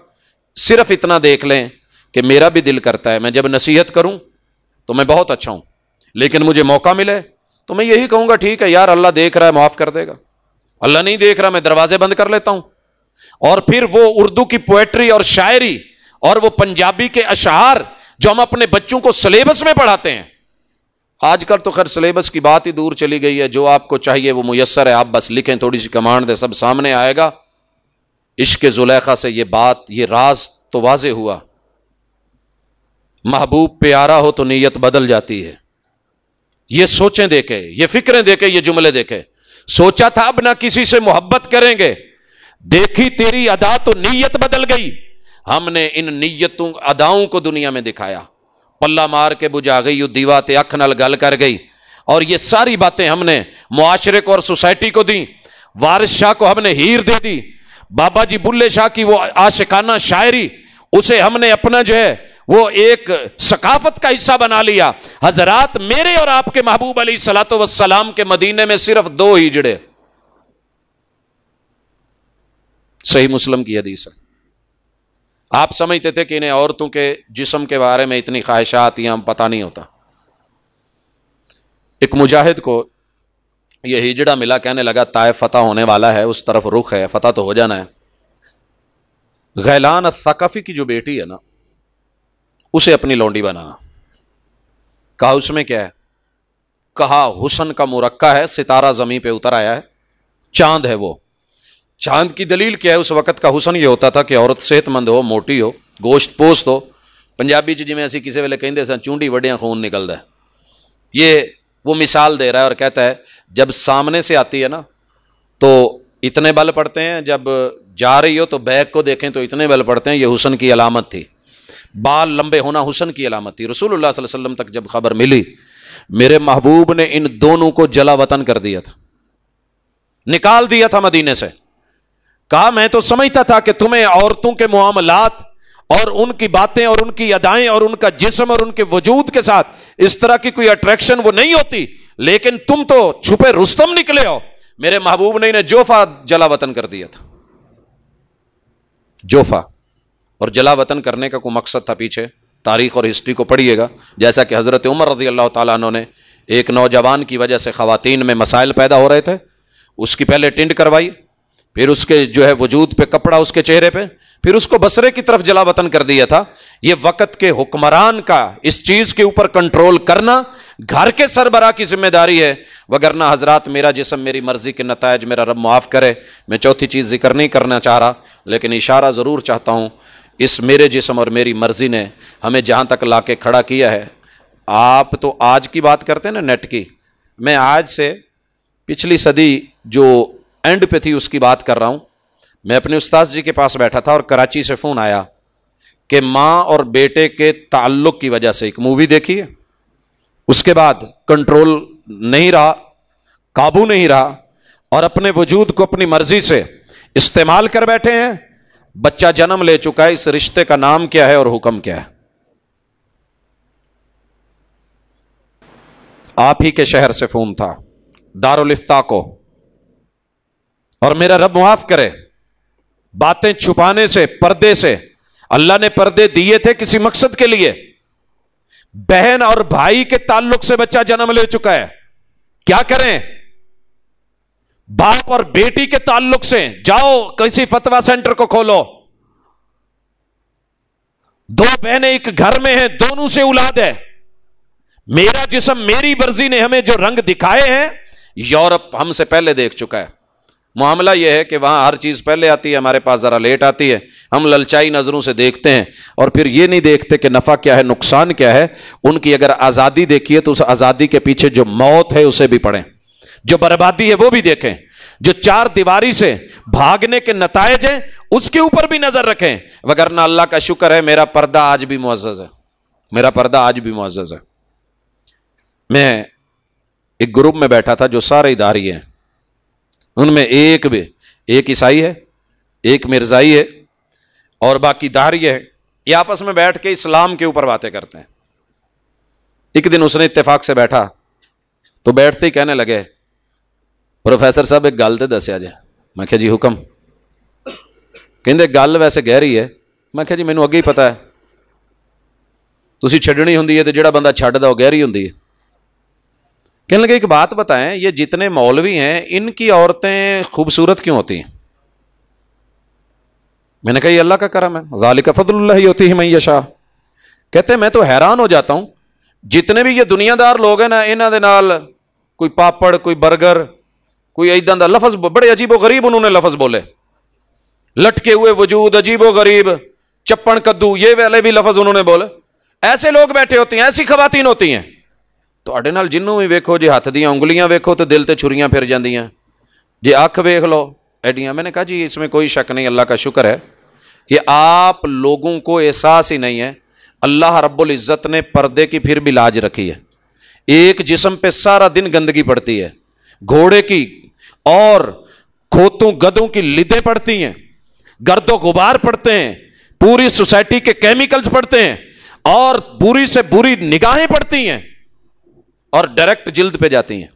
صرف اتنا دیکھ لیں کہ میرا بھی دل کرتا ہے۔ میں جب نصیحت کروں تو میں بہت اچھا ہوں۔ لیکن مجھے موقع ملے تو میں یہی کہوں گا، ٹھیک ہے یار، اللہ دیکھ رہا ہے، معاف کر دے گا۔ اللہ نہیں دیکھ رہا، میں دروازے بند کر لیتا ہوں۔ اور پھر وہ اردو کی پوئٹری اور شاعری اور وہ پنجابی کے اشعار جو ہم اپنے بچوں کو سلیبس میں پڑھاتے ہیں۔ آج کل تو خیر سلیبس کی بات ہی دور چلی گئی ہے، جو آپ کو چاہیے وہ میسر ہے۔ آپ بس لکھیں، تھوڑی سی کمانڈ دے سب سامنے آئے گا۔ عشق زلیخا سے یہ بات، یہ راز تو واضح ہوا۔ محبوب پیارا ہو تو نیت بدل جاتی ہے۔ یہ سوچیں دیکھے یہ فکریں دیکھے یہ جملے دیکھے سوچا تھا اب نہ کسی سے محبت کریں گے۔ دیکھی تیری ادا تو نیت بدل گئی۔ ہم نے ان نیتوں، اداؤں کو دنیا میں دکھایا۔ پلہ مار کے بجا گئی وہ دیوا تے اکھ نل گل کر گئی۔ اور یہ ساری باتیں ہم نے معاشرے کو اور سوسائٹی کو دی وارث شاہ کو ہم نے ہیر دے دی۔ بابا جی بلے شاہ کی وہ آشکانہ شاعری، اسے ہم نے اپنا جو ہے وہ ایک ثقافت کا حصہ بنا لیا۔ حضرات میرے اور آپ کے محبوب علی سلاۃ وسلام کے مدینے میں صرف دو ہی جڑے صحیح مسلم کی حدیث ہے۔ آپ سمجھتے تھے کہ انہیں عورتوں کے جسم کے بارے میں اتنی خواہشات یا پتہ نہیں ہوتا۔ ایک مجاہد کو یہ ہجڑا ملا، کہنے لگا طائے فتح ہونے والا ہے، اس طرف رخ ہے، فتح تو ہو جانا ہے۔ غیلان ثقافی کی جو بیٹی ہے نا، اسے اپنی لونڈی بنانا۔ کہا، اس میں کیا ہے؟ کہا، حسن کا مرکہ ہے، ستارہ زمین پہ اتر آیا ہے، چاند ہے وہ۔ چاند کی دلیل کیا ہے؟ اس وقت کا حسن یہ ہوتا تھا کہ عورت صحت مند ہو، موٹی ہو، گوشت پوست ہو۔ پنجابی جی میں ایسی کسی ویلے کہیں سن، چونڈی وڈیاں خون نکلتا ہے۔ یہ وہ مثال دے رہا ہے اور کہتا ہے، جب سامنے سے آتی ہے نا، تو اتنے بل پڑتے ہیں، جب جا رہی ہو تو بیگ کو دیکھیں تو اتنے بل پڑتے ہیں، یہ حسن کی علامت تھی۔ بال لمبے ہونا حسن کی علامت تھی۔ رسول اللہ صلی اللہ علیہ وسلم تک جب خبر ملی، میرے محبوب نے ان دونوں کو جلا وطن کر دیا تھا۔ نکال دیا تھا مدینے سے۔ کہا، میں تو سمجھتا تھا کہ تمہیں عورتوں کے معاملات اور ان کی باتیں اور ان کی ادائیں اور ان کا جسم اور ان کے وجود کے ساتھ اس طرح کی کوئی اٹریکشن وہ نہیں ہوتی۔ لیکن تم تو چھپے رستم نکلے ہو۔ میرے محبوب نے انہیں جوفا جلا وطن کر دیا تھا۔ جوفا اور جلا وطن کرنے کا کوئی مقصد تھا پیچھے؟ تاریخ اور ہسٹری کو پڑھیے گا۔ جیسا کہ حضرت عمر رضی اللہ تعالیٰ عنہ نے ایک نوجوان کی وجہ سے خواتین میں مسائل پیدا ہو رہے تھے، اس کی پہلے ٹنڈ کروائی۔ پھر اس کے جو ہے وجود پہ کپڑا اس کے چہرے پہ، پھر اس کو بسرے کی طرف جلا وطن کر دیا تھا۔ یہ وقت کے حکمران کا اس چیز کے اوپر کنٹرول کرنا گھر کے سربراہ کی ذمہ داری ہے۔ وگرنہ حضرات میرا جسم میری مرضی کے نتائج میرا رب معاف کرے، میں چوتھی چیز ذکر نہیں کرنا چاہ رہا، لیکن اشارہ ضرور چاہتا ہوں۔ اس میرے جسم اور میری مرضی نے ہمیں جہاں تک لا کے کھڑا کیا ہے۔ آپ تو آج کی بات کرتے ہیں نا، نیٹ کی۔ میں آج سے پچھلی صدی جو اینڈ پہ تھی، اس کی بات کر رہا ہوں۔ میں اپنے استاذ جی کے پاس بیٹھا تھا اور کراچی سے فون آیا کہ ماں اور بیٹے کے تعلق کی وجہ سے، ایک مووی دیکھی ہے۔ اس کے بعد کنٹرول نہیں رہا، قابو نہیں رہا اور اپنے وجود کو اپنی مرضی سے استعمال کر بیٹھے ہیں۔ بچہ جنم لے چکا ہے، اس رشتے کا نام کیا ہے اور حکم کیا ہے۔ آپ ہی کے شہر سے فون تھا دارالفتا کو۔ اور میرا رب معاف کرے۔ باتیں چھپانے سے، پردے سے۔ اللہ نے پردے دیے تھے کسی مقصد کے لیے۔ بہن اور بھائی کے تعلق سے بچہ جنم لے چکا ہے۔ کیا کریں؟ باپ اور بیٹی کے تعلق سے۔ جاؤ، کسی فتوا سینٹر کو کھولو۔ دو بہنیں ایک گھر میں ہیں، دونوں سے اولاد ہے۔ میرا جسم، میری ورزی نے ہمیں جو رنگ دکھائے ہیں، یورپ ہم سے پہلے دیکھ چکا ہے۔ معاملہ یہ ہے کہ وہاں ہر چیز پہلے آتی ہے، ہمارے پاس ذرا لیٹ آتی ہے۔ ہم للچائی نظروں سے دیکھتے ہیں اور پھر یہ نہیں دیکھتے کہ نفع کیا ہے، نقصان کیا ہے۔ ان کی اگر آزادی دیکھیے تو اس آزادی کے پیچھے جو موت ہے اسے بھی پڑھیں۔ جو بربادی ہے وہ بھی دیکھیں۔ جو چار دیواری سے بھاگنے کے نتائج ہیں، اس کے اوپر بھی نظر رکھیں۔ وغیرہ اللہ کا شکر ہے، میرا پردہ آج بھی معزز ہے۔ میرا پردہ آج بھی معزز ہے۔ میں ایک گروپ میں بیٹھا تھا جو سارے اداری ہیں۔ ان میں ایک بھی، ایک عیسائی ہے، ایک مرزائی ہے، اور باقی داری ہے۔ یہ آپس میں بیٹھ کے اسلام کے اوپر باتیں کرتے ہیں۔ ایک دن اس نے اتفاق سے بیٹھا، تو بیٹھتے ہی کہنے لگے، پروفیسر صاحب، ایک گل تو دسیا جائے میں کہ جی حکم۔ کہ گل ویسے گہری ہے۔ میں کہ جی مینو اگے ہی پتا ہے۔ تھی چڈنی ہوں تو جہاں بندہ چڈ وہ گہری ہوں کہنے لگے ایک بات بتائیں، یہ جتنے مولوی ہیں، ان کی عورتیں خوبصورت کیوں ہوتی ہیں؟ میں نے کہا، یہ اللہ کا کرم ہے۔ ذالک فضل اللہ ہی ہوتی ہے میں یشا کہتے میں تو حیران ہو جاتا ہوں۔ جتنے بھی یہ دنیا دار لوگ ہیں نا انہوں نے نال کوئی پاپڑ، کوئی برگر، کوئی ایدان دا لفظ بڑے عجیب و غریب انہوں نے لفظ بولے۔ لٹکے ہوئے وجود، عجیب و غریب چپن کدو، یہ والے بھی لفظ انہوں نے بولے۔ ایسے لوگ بیٹھے ہوتے ہیں، ایسی خواتین ہوتی ہیں۔ تو جنوں بھی ویکو جی ہاتھ دیا انگلیاں ویکو تو دل تے چھریاں پھر جاندیاں جی اکھ ویخ لو ایڈیاں میں نے کہا جی اس میں کوئی شک نہیں اللہ کا شکر ہے کہ آپ لوگوں کو احساس ہی نہیں ہے اللہ رب العزت نے پردے کی پھر بھی لاج رکھی ہے ایک جسم پہ سارا دن گندگی پڑتی ہے گھوڑے کی اور کھوتوں گدوں کی لدیں پڑتی ہیں گرد و غبار پڑتے ہیں پوری سوسائٹی کے کیمیکلز پڑتے ہیں اور بری سے بری نگاہیں پڑتی ہیں اور ڈائریکٹ جلد پہ جاتی ہیں۔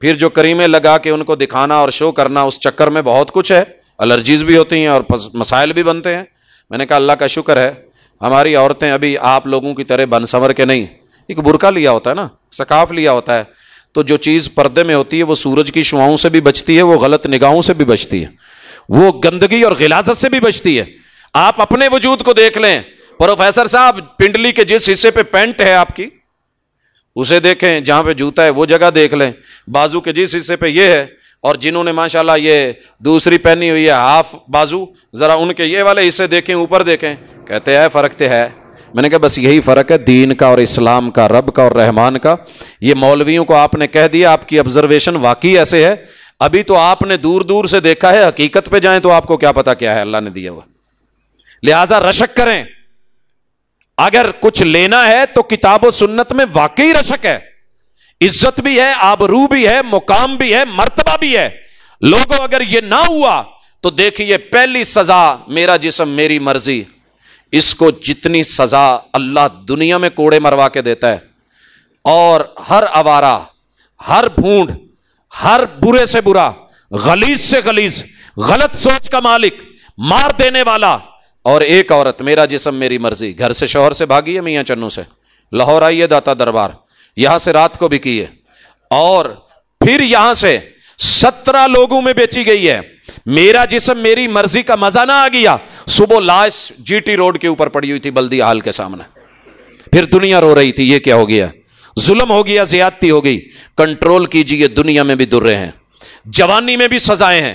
پھر جو کریمیں لگا کے ان کو دکھانا اور شو کرنا، اس چکر میں بہت کچھ ہے۔ الرجیز بھی ہوتی ہیں اور مسائل بھی بنتے ہیں۔ میں نے کہا، اللہ کا شکر ہے، ہماری عورتیں ابھی آپ لوگوں کی طرح بن سنور کے نہیں۔ ایک برقع لیا ہوتا ہے نا ثقاف لیا ہوتا ہے۔ تو جو چیز پردے میں ہوتی ہے، وہ سورج کی شعاؤں سے بھی بچتی ہے، وہ غلط نگاہوں سے بھی بچتی ہے۔ وہ گندگی اور غلازت سے بھی بچتی ہے۔ آپ اپنے وجود کو دیکھ لیں۔ پروفیسر صاحب، پنڈلی کے جس حصے پہ پینٹ ہے آپ کی اسے دیکھیں، جہاں پہ جوتا ہے وہ جگہ دیکھ لیں۔ بازو کے جس حصے پہ یہ ہے، اور جنہوں نے ماشاء اللہ یہ دوسری پہنی ہوئی ہے ہاف بازو، ذرا ان کے یہ والے حصے دیکھیں، اوپر دیکھیں۔ کہتے ہیں، فرق تو ہے۔ میں نے کہا، بس یہی فرق ہے، دین کا اور اسلام کا، رب کا اور رحمان کا۔ یہ مولویوں کو آپ نے کہہ دیا، آپ کی آبزرویشن واقعی ایسے ہے۔ ابھی تو آپ نے دور دور سے دیکھا ہے، حقیقت پہ جائیں تو آپ کو کیا پتا کیا ہے، اللہ نے دیا ہوا۔ لہذا رشک کریں۔ اگر کچھ لینا ہے تو کتاب و سنت میں واقعی رشک ہے۔ عزت بھی ہے، آبرو بھی ہے، مقام بھی ہے، مرتبہ بھی ہے۔ لوگوں، اگر یہ نہ ہوا تو دیکھیے پہلی سزا میرا جسم، میری مرضی۔ اس کو جتنی سزا اللہ دنیا میں کوڑے مروا کے دیتا ہے۔ اور ہر اوارا ہر بھونڈ، ہر برے سے برا غلیز سے غلیز غلط سوچ کا مالک، مار دینے والا اور ایک عورت، میرا جسم، میری مرضی، گھر سے شوہر سے بھاگی ہے، میاں چنو سے؟ لاہور آئیے، داتا دربار۔ یہاں سے رات کو بھی کی ہے۔ اور پھر یہاں سے سترہ لوگوں میں بیچی گئی ہے۔ میرا جسم، میری مرضی کا مزہ نہ آ گیا۔ صبح لاش جی ٹی روڈ کے اوپر پڑی ہوئی تھی، بلدی حال کے سامنے۔ پھر دنیا رو رہی تھی، یہ کیا ہو گیا؟ ظلم ہو گیا، زیادتی ہو گئی۔ کنٹرول کیجیے دنیا میں بھی در رہے ہیں۔ جوانی میں بھی سزائیں ہیں۔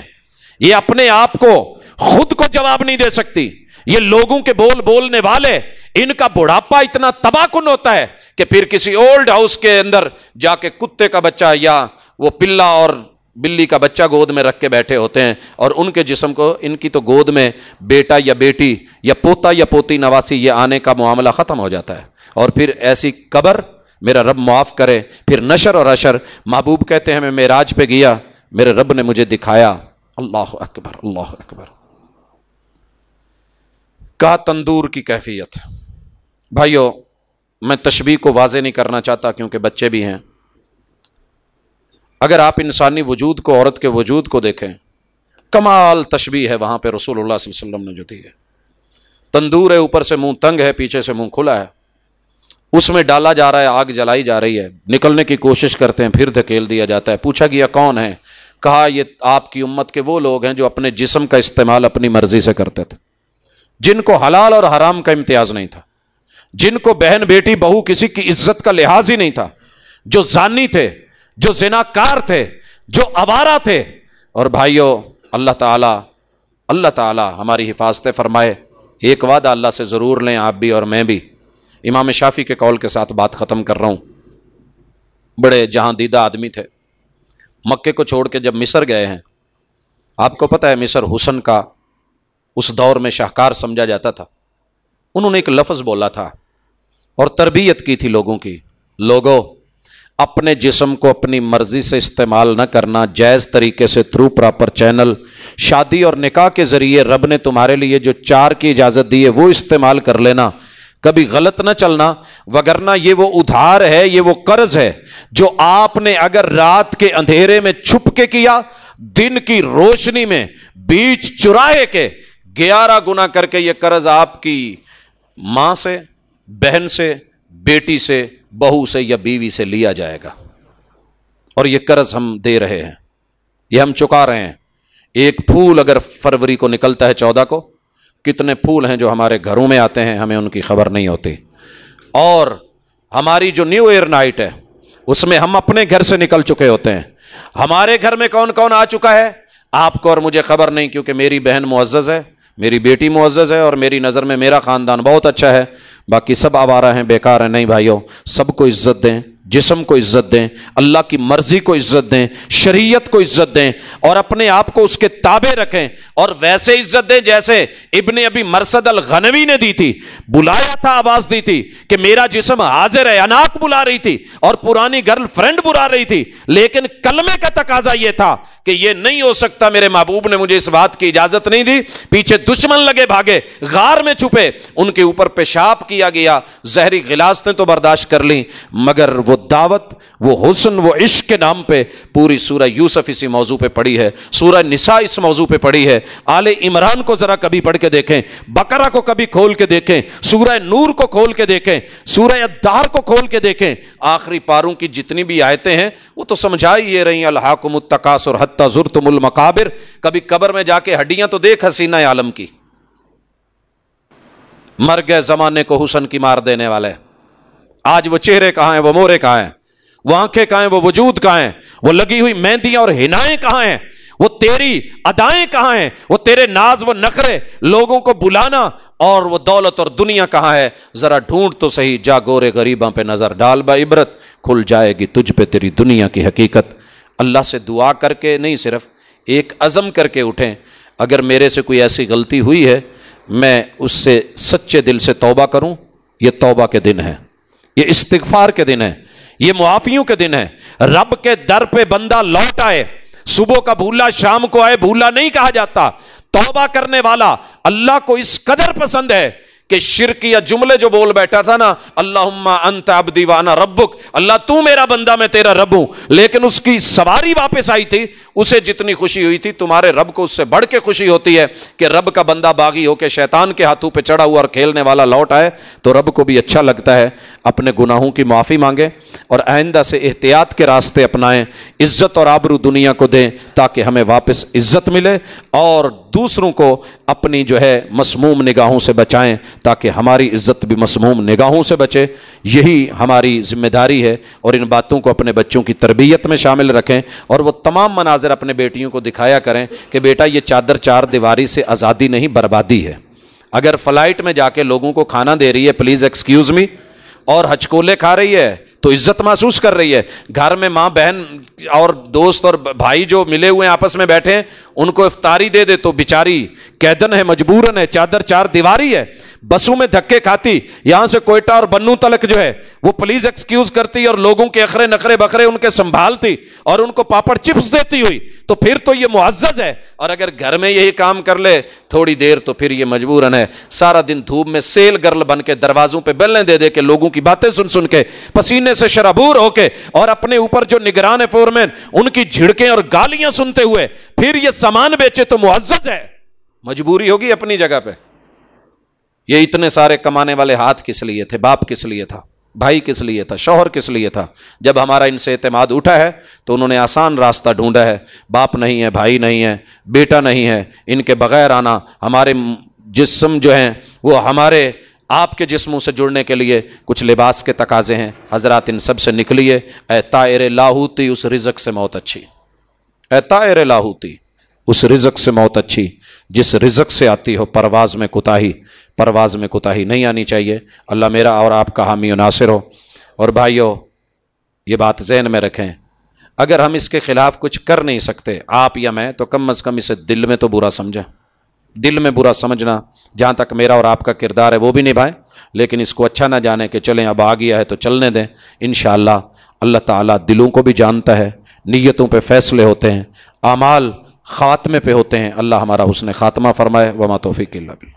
یہ اپنے آپ کو، خود کو جواب نہیں دے سکتی۔ یہ لوگوں کے بول بولنے والے، ان کا بڑھاپا اتنا تباہ کن ہوتا ہے کہ پھر کسی اولڈ ہاؤس کے اندر جا کے کتے کا بچہ یا وہ پلا اور بلی کا بچہ گود میں رکھ کے بیٹھے ہوتے ہیں اور ان کے جسم کو، ان کی تو گود میں بیٹا یا بیٹی یا پوتا یا پوتی نواسی، یہ آنے کا معاملہ ختم ہو جاتا ہے۔ اور پھر ایسی قبر میرا رب معاف کرے، پھر نشر اور اشر۔ محبوب کہتے ہیں، میں میراج پہ گیا، میرے رب نے مجھے دکھایا۔ اللہ اکبر اللہ اکبر۔ کا تندور کی کیفیت۔ بھائیو، میں تشبیح کو واضح نہیں کرنا چاہتا کیونکہ بچے بھی ہیں۔ اگر آپ انسانی وجود کو، عورت کے وجود کو دیکھیں، کمال تشبیح ہے وہاں پہ رسول اللہ صلی اللہ علیہ وسلم نے جو دی ہے۔ تندور ہے، اوپر سے منہ تنگ ہے، پیچھے سے منہ کھلا ہے۔ اس میں ڈالا جا رہا ہے، آگ جلائی جا رہی ہے۔ نکلنے کی کوشش کرتے ہیں، پھر دھکیل دیا جاتا ہے۔ پوچھا گیا، کون ہے کہا، یہ آپ کی امت کے وہ لوگ ہیں جو اپنے جسم کا استعمال اپنی مرضی سے کرتے تھے۔ جن کو حلال اور حرام کا امتیاز نہیں تھا۔ جن کو بہن بیٹی بہو کسی کی عزت کا لحاظ ہی نہیں تھا۔ جو زانی تھے، جو زنا کار تھے، جو اوارا تھے۔ اور بھائیوں اللہ تعالی اللہ تعالی ہماری حفاظت فرمائے۔ ایک وعدہ اللہ سے ضرور لیں، آپ بھی اور میں بھی۔ امام شافی کے کال کے ساتھ بات ختم کر رہا ہوں۔ بڑے جہاں دیدہ آدمی تھے۔ مکے کو چھوڑ کے جب مصر گئے ہیں۔ آپ کو پتا ہے، مصر حسن کا اس دور میں شاہکار سمجھا جاتا تھا۔ انہوں نے ایک لفظ بولا تھا اور تربیت کی تھی لوگوں کی۔ لوگوں اپنے جسم کو اپنی مرضی سے استعمال نہ کرنا، جائز طریقے سے تھرو پراپر چینل شادی اور نکاح کے ذریعے رب نے تمہارے لیے جو چار کی اجازت دی ہے، وہ استعمال کر لینا۔ کبھی غلط نہ چلنا وگرنا یہ وہ ادھار ہے، یہ وہ قرض ہے جو آپ نے اگر رات کے اندھیرے میں چھپ کے کیا، دن کی روشنی میں، بیچ چراہے کے گیارہ گنا کر کے یہ قرض آپ کی ماں سے، بہن سے، بیٹی سے، بہو سے یا بیوی سے لیا جائے گا۔ اور یہ قرض ہم دے رہے ہیں۔ یہ ہم چکا رہے ہیں۔ ایک پھول اگر فروری کو نکلتا ہے چودہ کو، کتنے پھول ہیں جو ہمارے گھروں میں آتے ہیں، ہمیں ان کی خبر نہیں ہوتی۔ اور ہماری جو نیو ایئر نائٹ ہے، اس میں ہم اپنے گھر سے نکل چکے ہوتے ہیں۔ ہمارے گھر میں کون کون آ چکا ہے؟ آپ کو اور مجھے خبر نہیں کیونکہ میری بہن معزز ہے۔ میری بیٹی معزز ہے اور میری نظر میں میرا خاندان بہت اچھا ہے۔ باقی سب آوارہ ہیں، بیکار ہیں۔ نہیں بھائیوں سب کو عزت دیں، جسم کو عزت دیں، اللہ کی مرضی کو عزت دیں، شریعت کو عزت دیں اور اپنے آپ کو اس کے تابع رکھیں۔ اور ویسے عزت دیں جیسے ابن ابھی مرسد الغنوی نے دی تھی۔ بلایا تھا، آواز دی تھی کہ میرا جسم حاضر ہے، اناک بلا رہی تھی اور پرانی گرل فرینڈ بلا رہی تھی۔ لیکن کلمے کا تقاضا یہ تھا کہ یہ نہیں ہو سکتا میرے محبوب نے مجھے اس بات کی اجازت نہیں دی۔ پیچھے دشمن لگے بھاگے، غار میں چھپے۔ ان کے اوپر پیشاب کیا گیا۔ زہری غلاس نے تو برداشت کر لی مگر وہ دعوت، وہ حسن، وہ عشق کے نام پہ پوری سورہ یوسف اسی موضوع پہ پڑی ہے۔ سورہ نساء اس موضوع پہ پڑی ہے۔ آل عمران کو ذرا کبھی پڑھ کے دیکھیں۔ بکرا کو کبھی کھول کے دیکھیں۔ سورہ نور کو کھول کے دیکھیں۔ سورہ ادار کو کھول کے دیکھیں۔ آخری پاروں کی جتنی بھی آیتیں ہیں، وہ تو سمجھائی یہ رہی الحاکم التقاصر حت زرتم المقابر۔ کبھی قبر میں جا کے ہڈیاں تو دیکھ حسینہ عالم کی۔ مر گئے زمانے کو حسن کی مار دینے والے۔ آج وہ چہرے کہاں ہیں، وہ مورے کہاں ہیں؟ وہ آنکھیں کہاں ہیں، وہ وجود کہاں ہیں؟ وہ لگی ہوئی مہندیاں اور ہنائیں کہاں ہیں؟ وہ تیری ادائیں کہاں ہیں؟ وہ تیرے ناز و نخرے، لوگوں کو بلانا اور وہ دولت اور دنیا کہاں ہے؟ ذرا ڈھونڈ تو صحیح، جا گورے غریباں پہ نظر ڈال با عبرت، کھل جائے گی تجھ پہ تیری دنیا کی حقیقت۔ اللہ سے دعا کر کے، نہیں صرف، ایک عزم کر کے اٹھیں۔ اگر میرے سے کوئی ایسی غلطی ہوئی ہے، میں اس سے سچے دل سے توبہ کروں۔ یہ توبہ کے دن ہے یہ استغفار کے دن ہے یہ معافیوں کے دن ہے رب کے در پہ بندہ لوٹ آئے۔ صبح کا بھولا شام کو آئے، بھولا نہیں کہا جاتا، توبہ کرنے والا اللہ کو اس قدر پسند ہے کہ شرک یا جملے جو بول بیٹھا تھا نا اللہ انت ابدی وانا ربک اللہ تو میرا بندہ، میں تیرا رب ہوں۔ لیکن اس کی سواری واپس آئی تھی، اسے جتنی خوشی ہوئی تھی، تمہارے رب کو اس سے بڑھ کے خوشی ہوتی ہے کہ رب کا بندہ باغی ہو کے شیطان کے ہاتھوں پہ چڑھا ہوا اور کھیلنے والا لوٹ آئے، تو رب کو بھی اچھا لگتا ہے۔ اپنے گناہوں کی معافی مانگے اور آئندہ سے احتیاط کے راستے اپنائیں، عزت اور آبرو دنیا کو دیں تاکہ ہمیں واپس عزت ملے اور دوسروں کو اپنی جو ہے مسموم نگاہوں سے بچائیں۔ تاکہ ہماری عزت بھی مسموم نگاہوں سے بچے۔ یہی ہماری ذمہ داری ہے اور ان باتوں کو اپنے بچوں کی تربیت میں شامل رکھیں اور وہ تمام مناظر اپنے بیٹیوں کو دکھایا کریں کہ بیٹا، یہ چادر چار دیواری سے آزادی نہیں، بربادی ہے۔ اگر فلائٹ میں جا کے لوگوں کو کھانا دے رہی ہے، پلیز ایکسکیوز می۔ اور ہچکولے کھا رہی ہے۔ تو عزت محسوس کر رہی ہے۔ گھر میں ماں، بہن اور دوست اور بھائی جو ملے ہوئے آپس میں بیٹھے ہیں، ان کو افطاری دے دے تو بیچاری قیدن ہے مجبورن ہے، چادر چار دیواری ہے، بسوں میں دھکے کھاتی، یہاں سے کوئٹہ اور بنو تلک جو ہے، وہ پلیز ایکسکیوز کرتی اور لوگوں کے اخرے نخرے بکرے ان کے سنبھالتی اور ان کو پاپڑ چپس دیتی ہوئی۔ تو پھر تو یہ معزز ہے۔ اور اگر گھر میں یہی کام کر لے، تھوڑی دیر تو پھر یہ مجبورن ہے۔ سارا دن دھوپ میں سیل گرل بن کے دروازوں پہ بیلنے دے دے کے لوگوں کی باتیں سن سن کے، پسینے سے شرابور ہو کے اور اپنے اوپر جو نگران فورمین، ان کی جھڑکیں اور گالیاں سنتے ہوئے، پھر یہ سامان بیچے تو معزز ہے۔ مجبوری ہوگی اپنی جگہ پہ۔ یہ اتنے سارے کمانے والے ہاتھ کس لیے تھے؟ باپ کس لیے تھا؟ بھائی کس لیے تھا؟ شوہر کس لیے تھا؟ جب ہمارا ان سے اعتماد اٹھا ہے، تو انہوں نے آسان راستہ ڈھونڈا ہے۔ باپ نہیں ہے، بھائی نہیں ہے، بیٹا نہیں ہے۔ ان کے بغیر آنا، ہمارے جسم جو ہیں، وہ ہمارے آپ کے جسموں سے جڑنے کے لیے کچھ لباس کے تقاضے ہیں۔ حضرات ان سب سے نکلیے۔ اے طائر لاہوتی، اس رزق سے موت اچھی۔ اے طائر لاہوتی، اس رزق سے موت اچھی۔ جس رزق سے آتی ہو، پرواز میں کوتاہی۔ پرواز میں کوتاہی نہیں آنی چاہیے۔ اللہ میرا اور آپ کا حامی و ناصر ہو۔ اور بھائیو، یہ بات ذہن میں رکھیں۔ اگر ہم اس کے خلاف کچھ کر نہیں سکتے، آپ یا میں، تو کم از کم اسے دل میں تو برا سمجھیں۔ دل میں برا سمجھنا، جہاں تک میرا اور آپ کا کردار ہے، وہ بھی نبھائیں لیکن اس کو اچھا نہ جانے کہ چلیں، اب آ گیا ہے تو چلنے دیں۔ انشاءاللہ، اللہ اللہ تعالیٰ دلوں کو بھی جانتا ہے، نیتوں پہ فیصلے ہوتے ہیں، اعمال خاتمے پہ ہوتے ہیں۔ اللہ ہمارا حسن خاتمہ فرمائے۔ وما توفیق اللہ بھی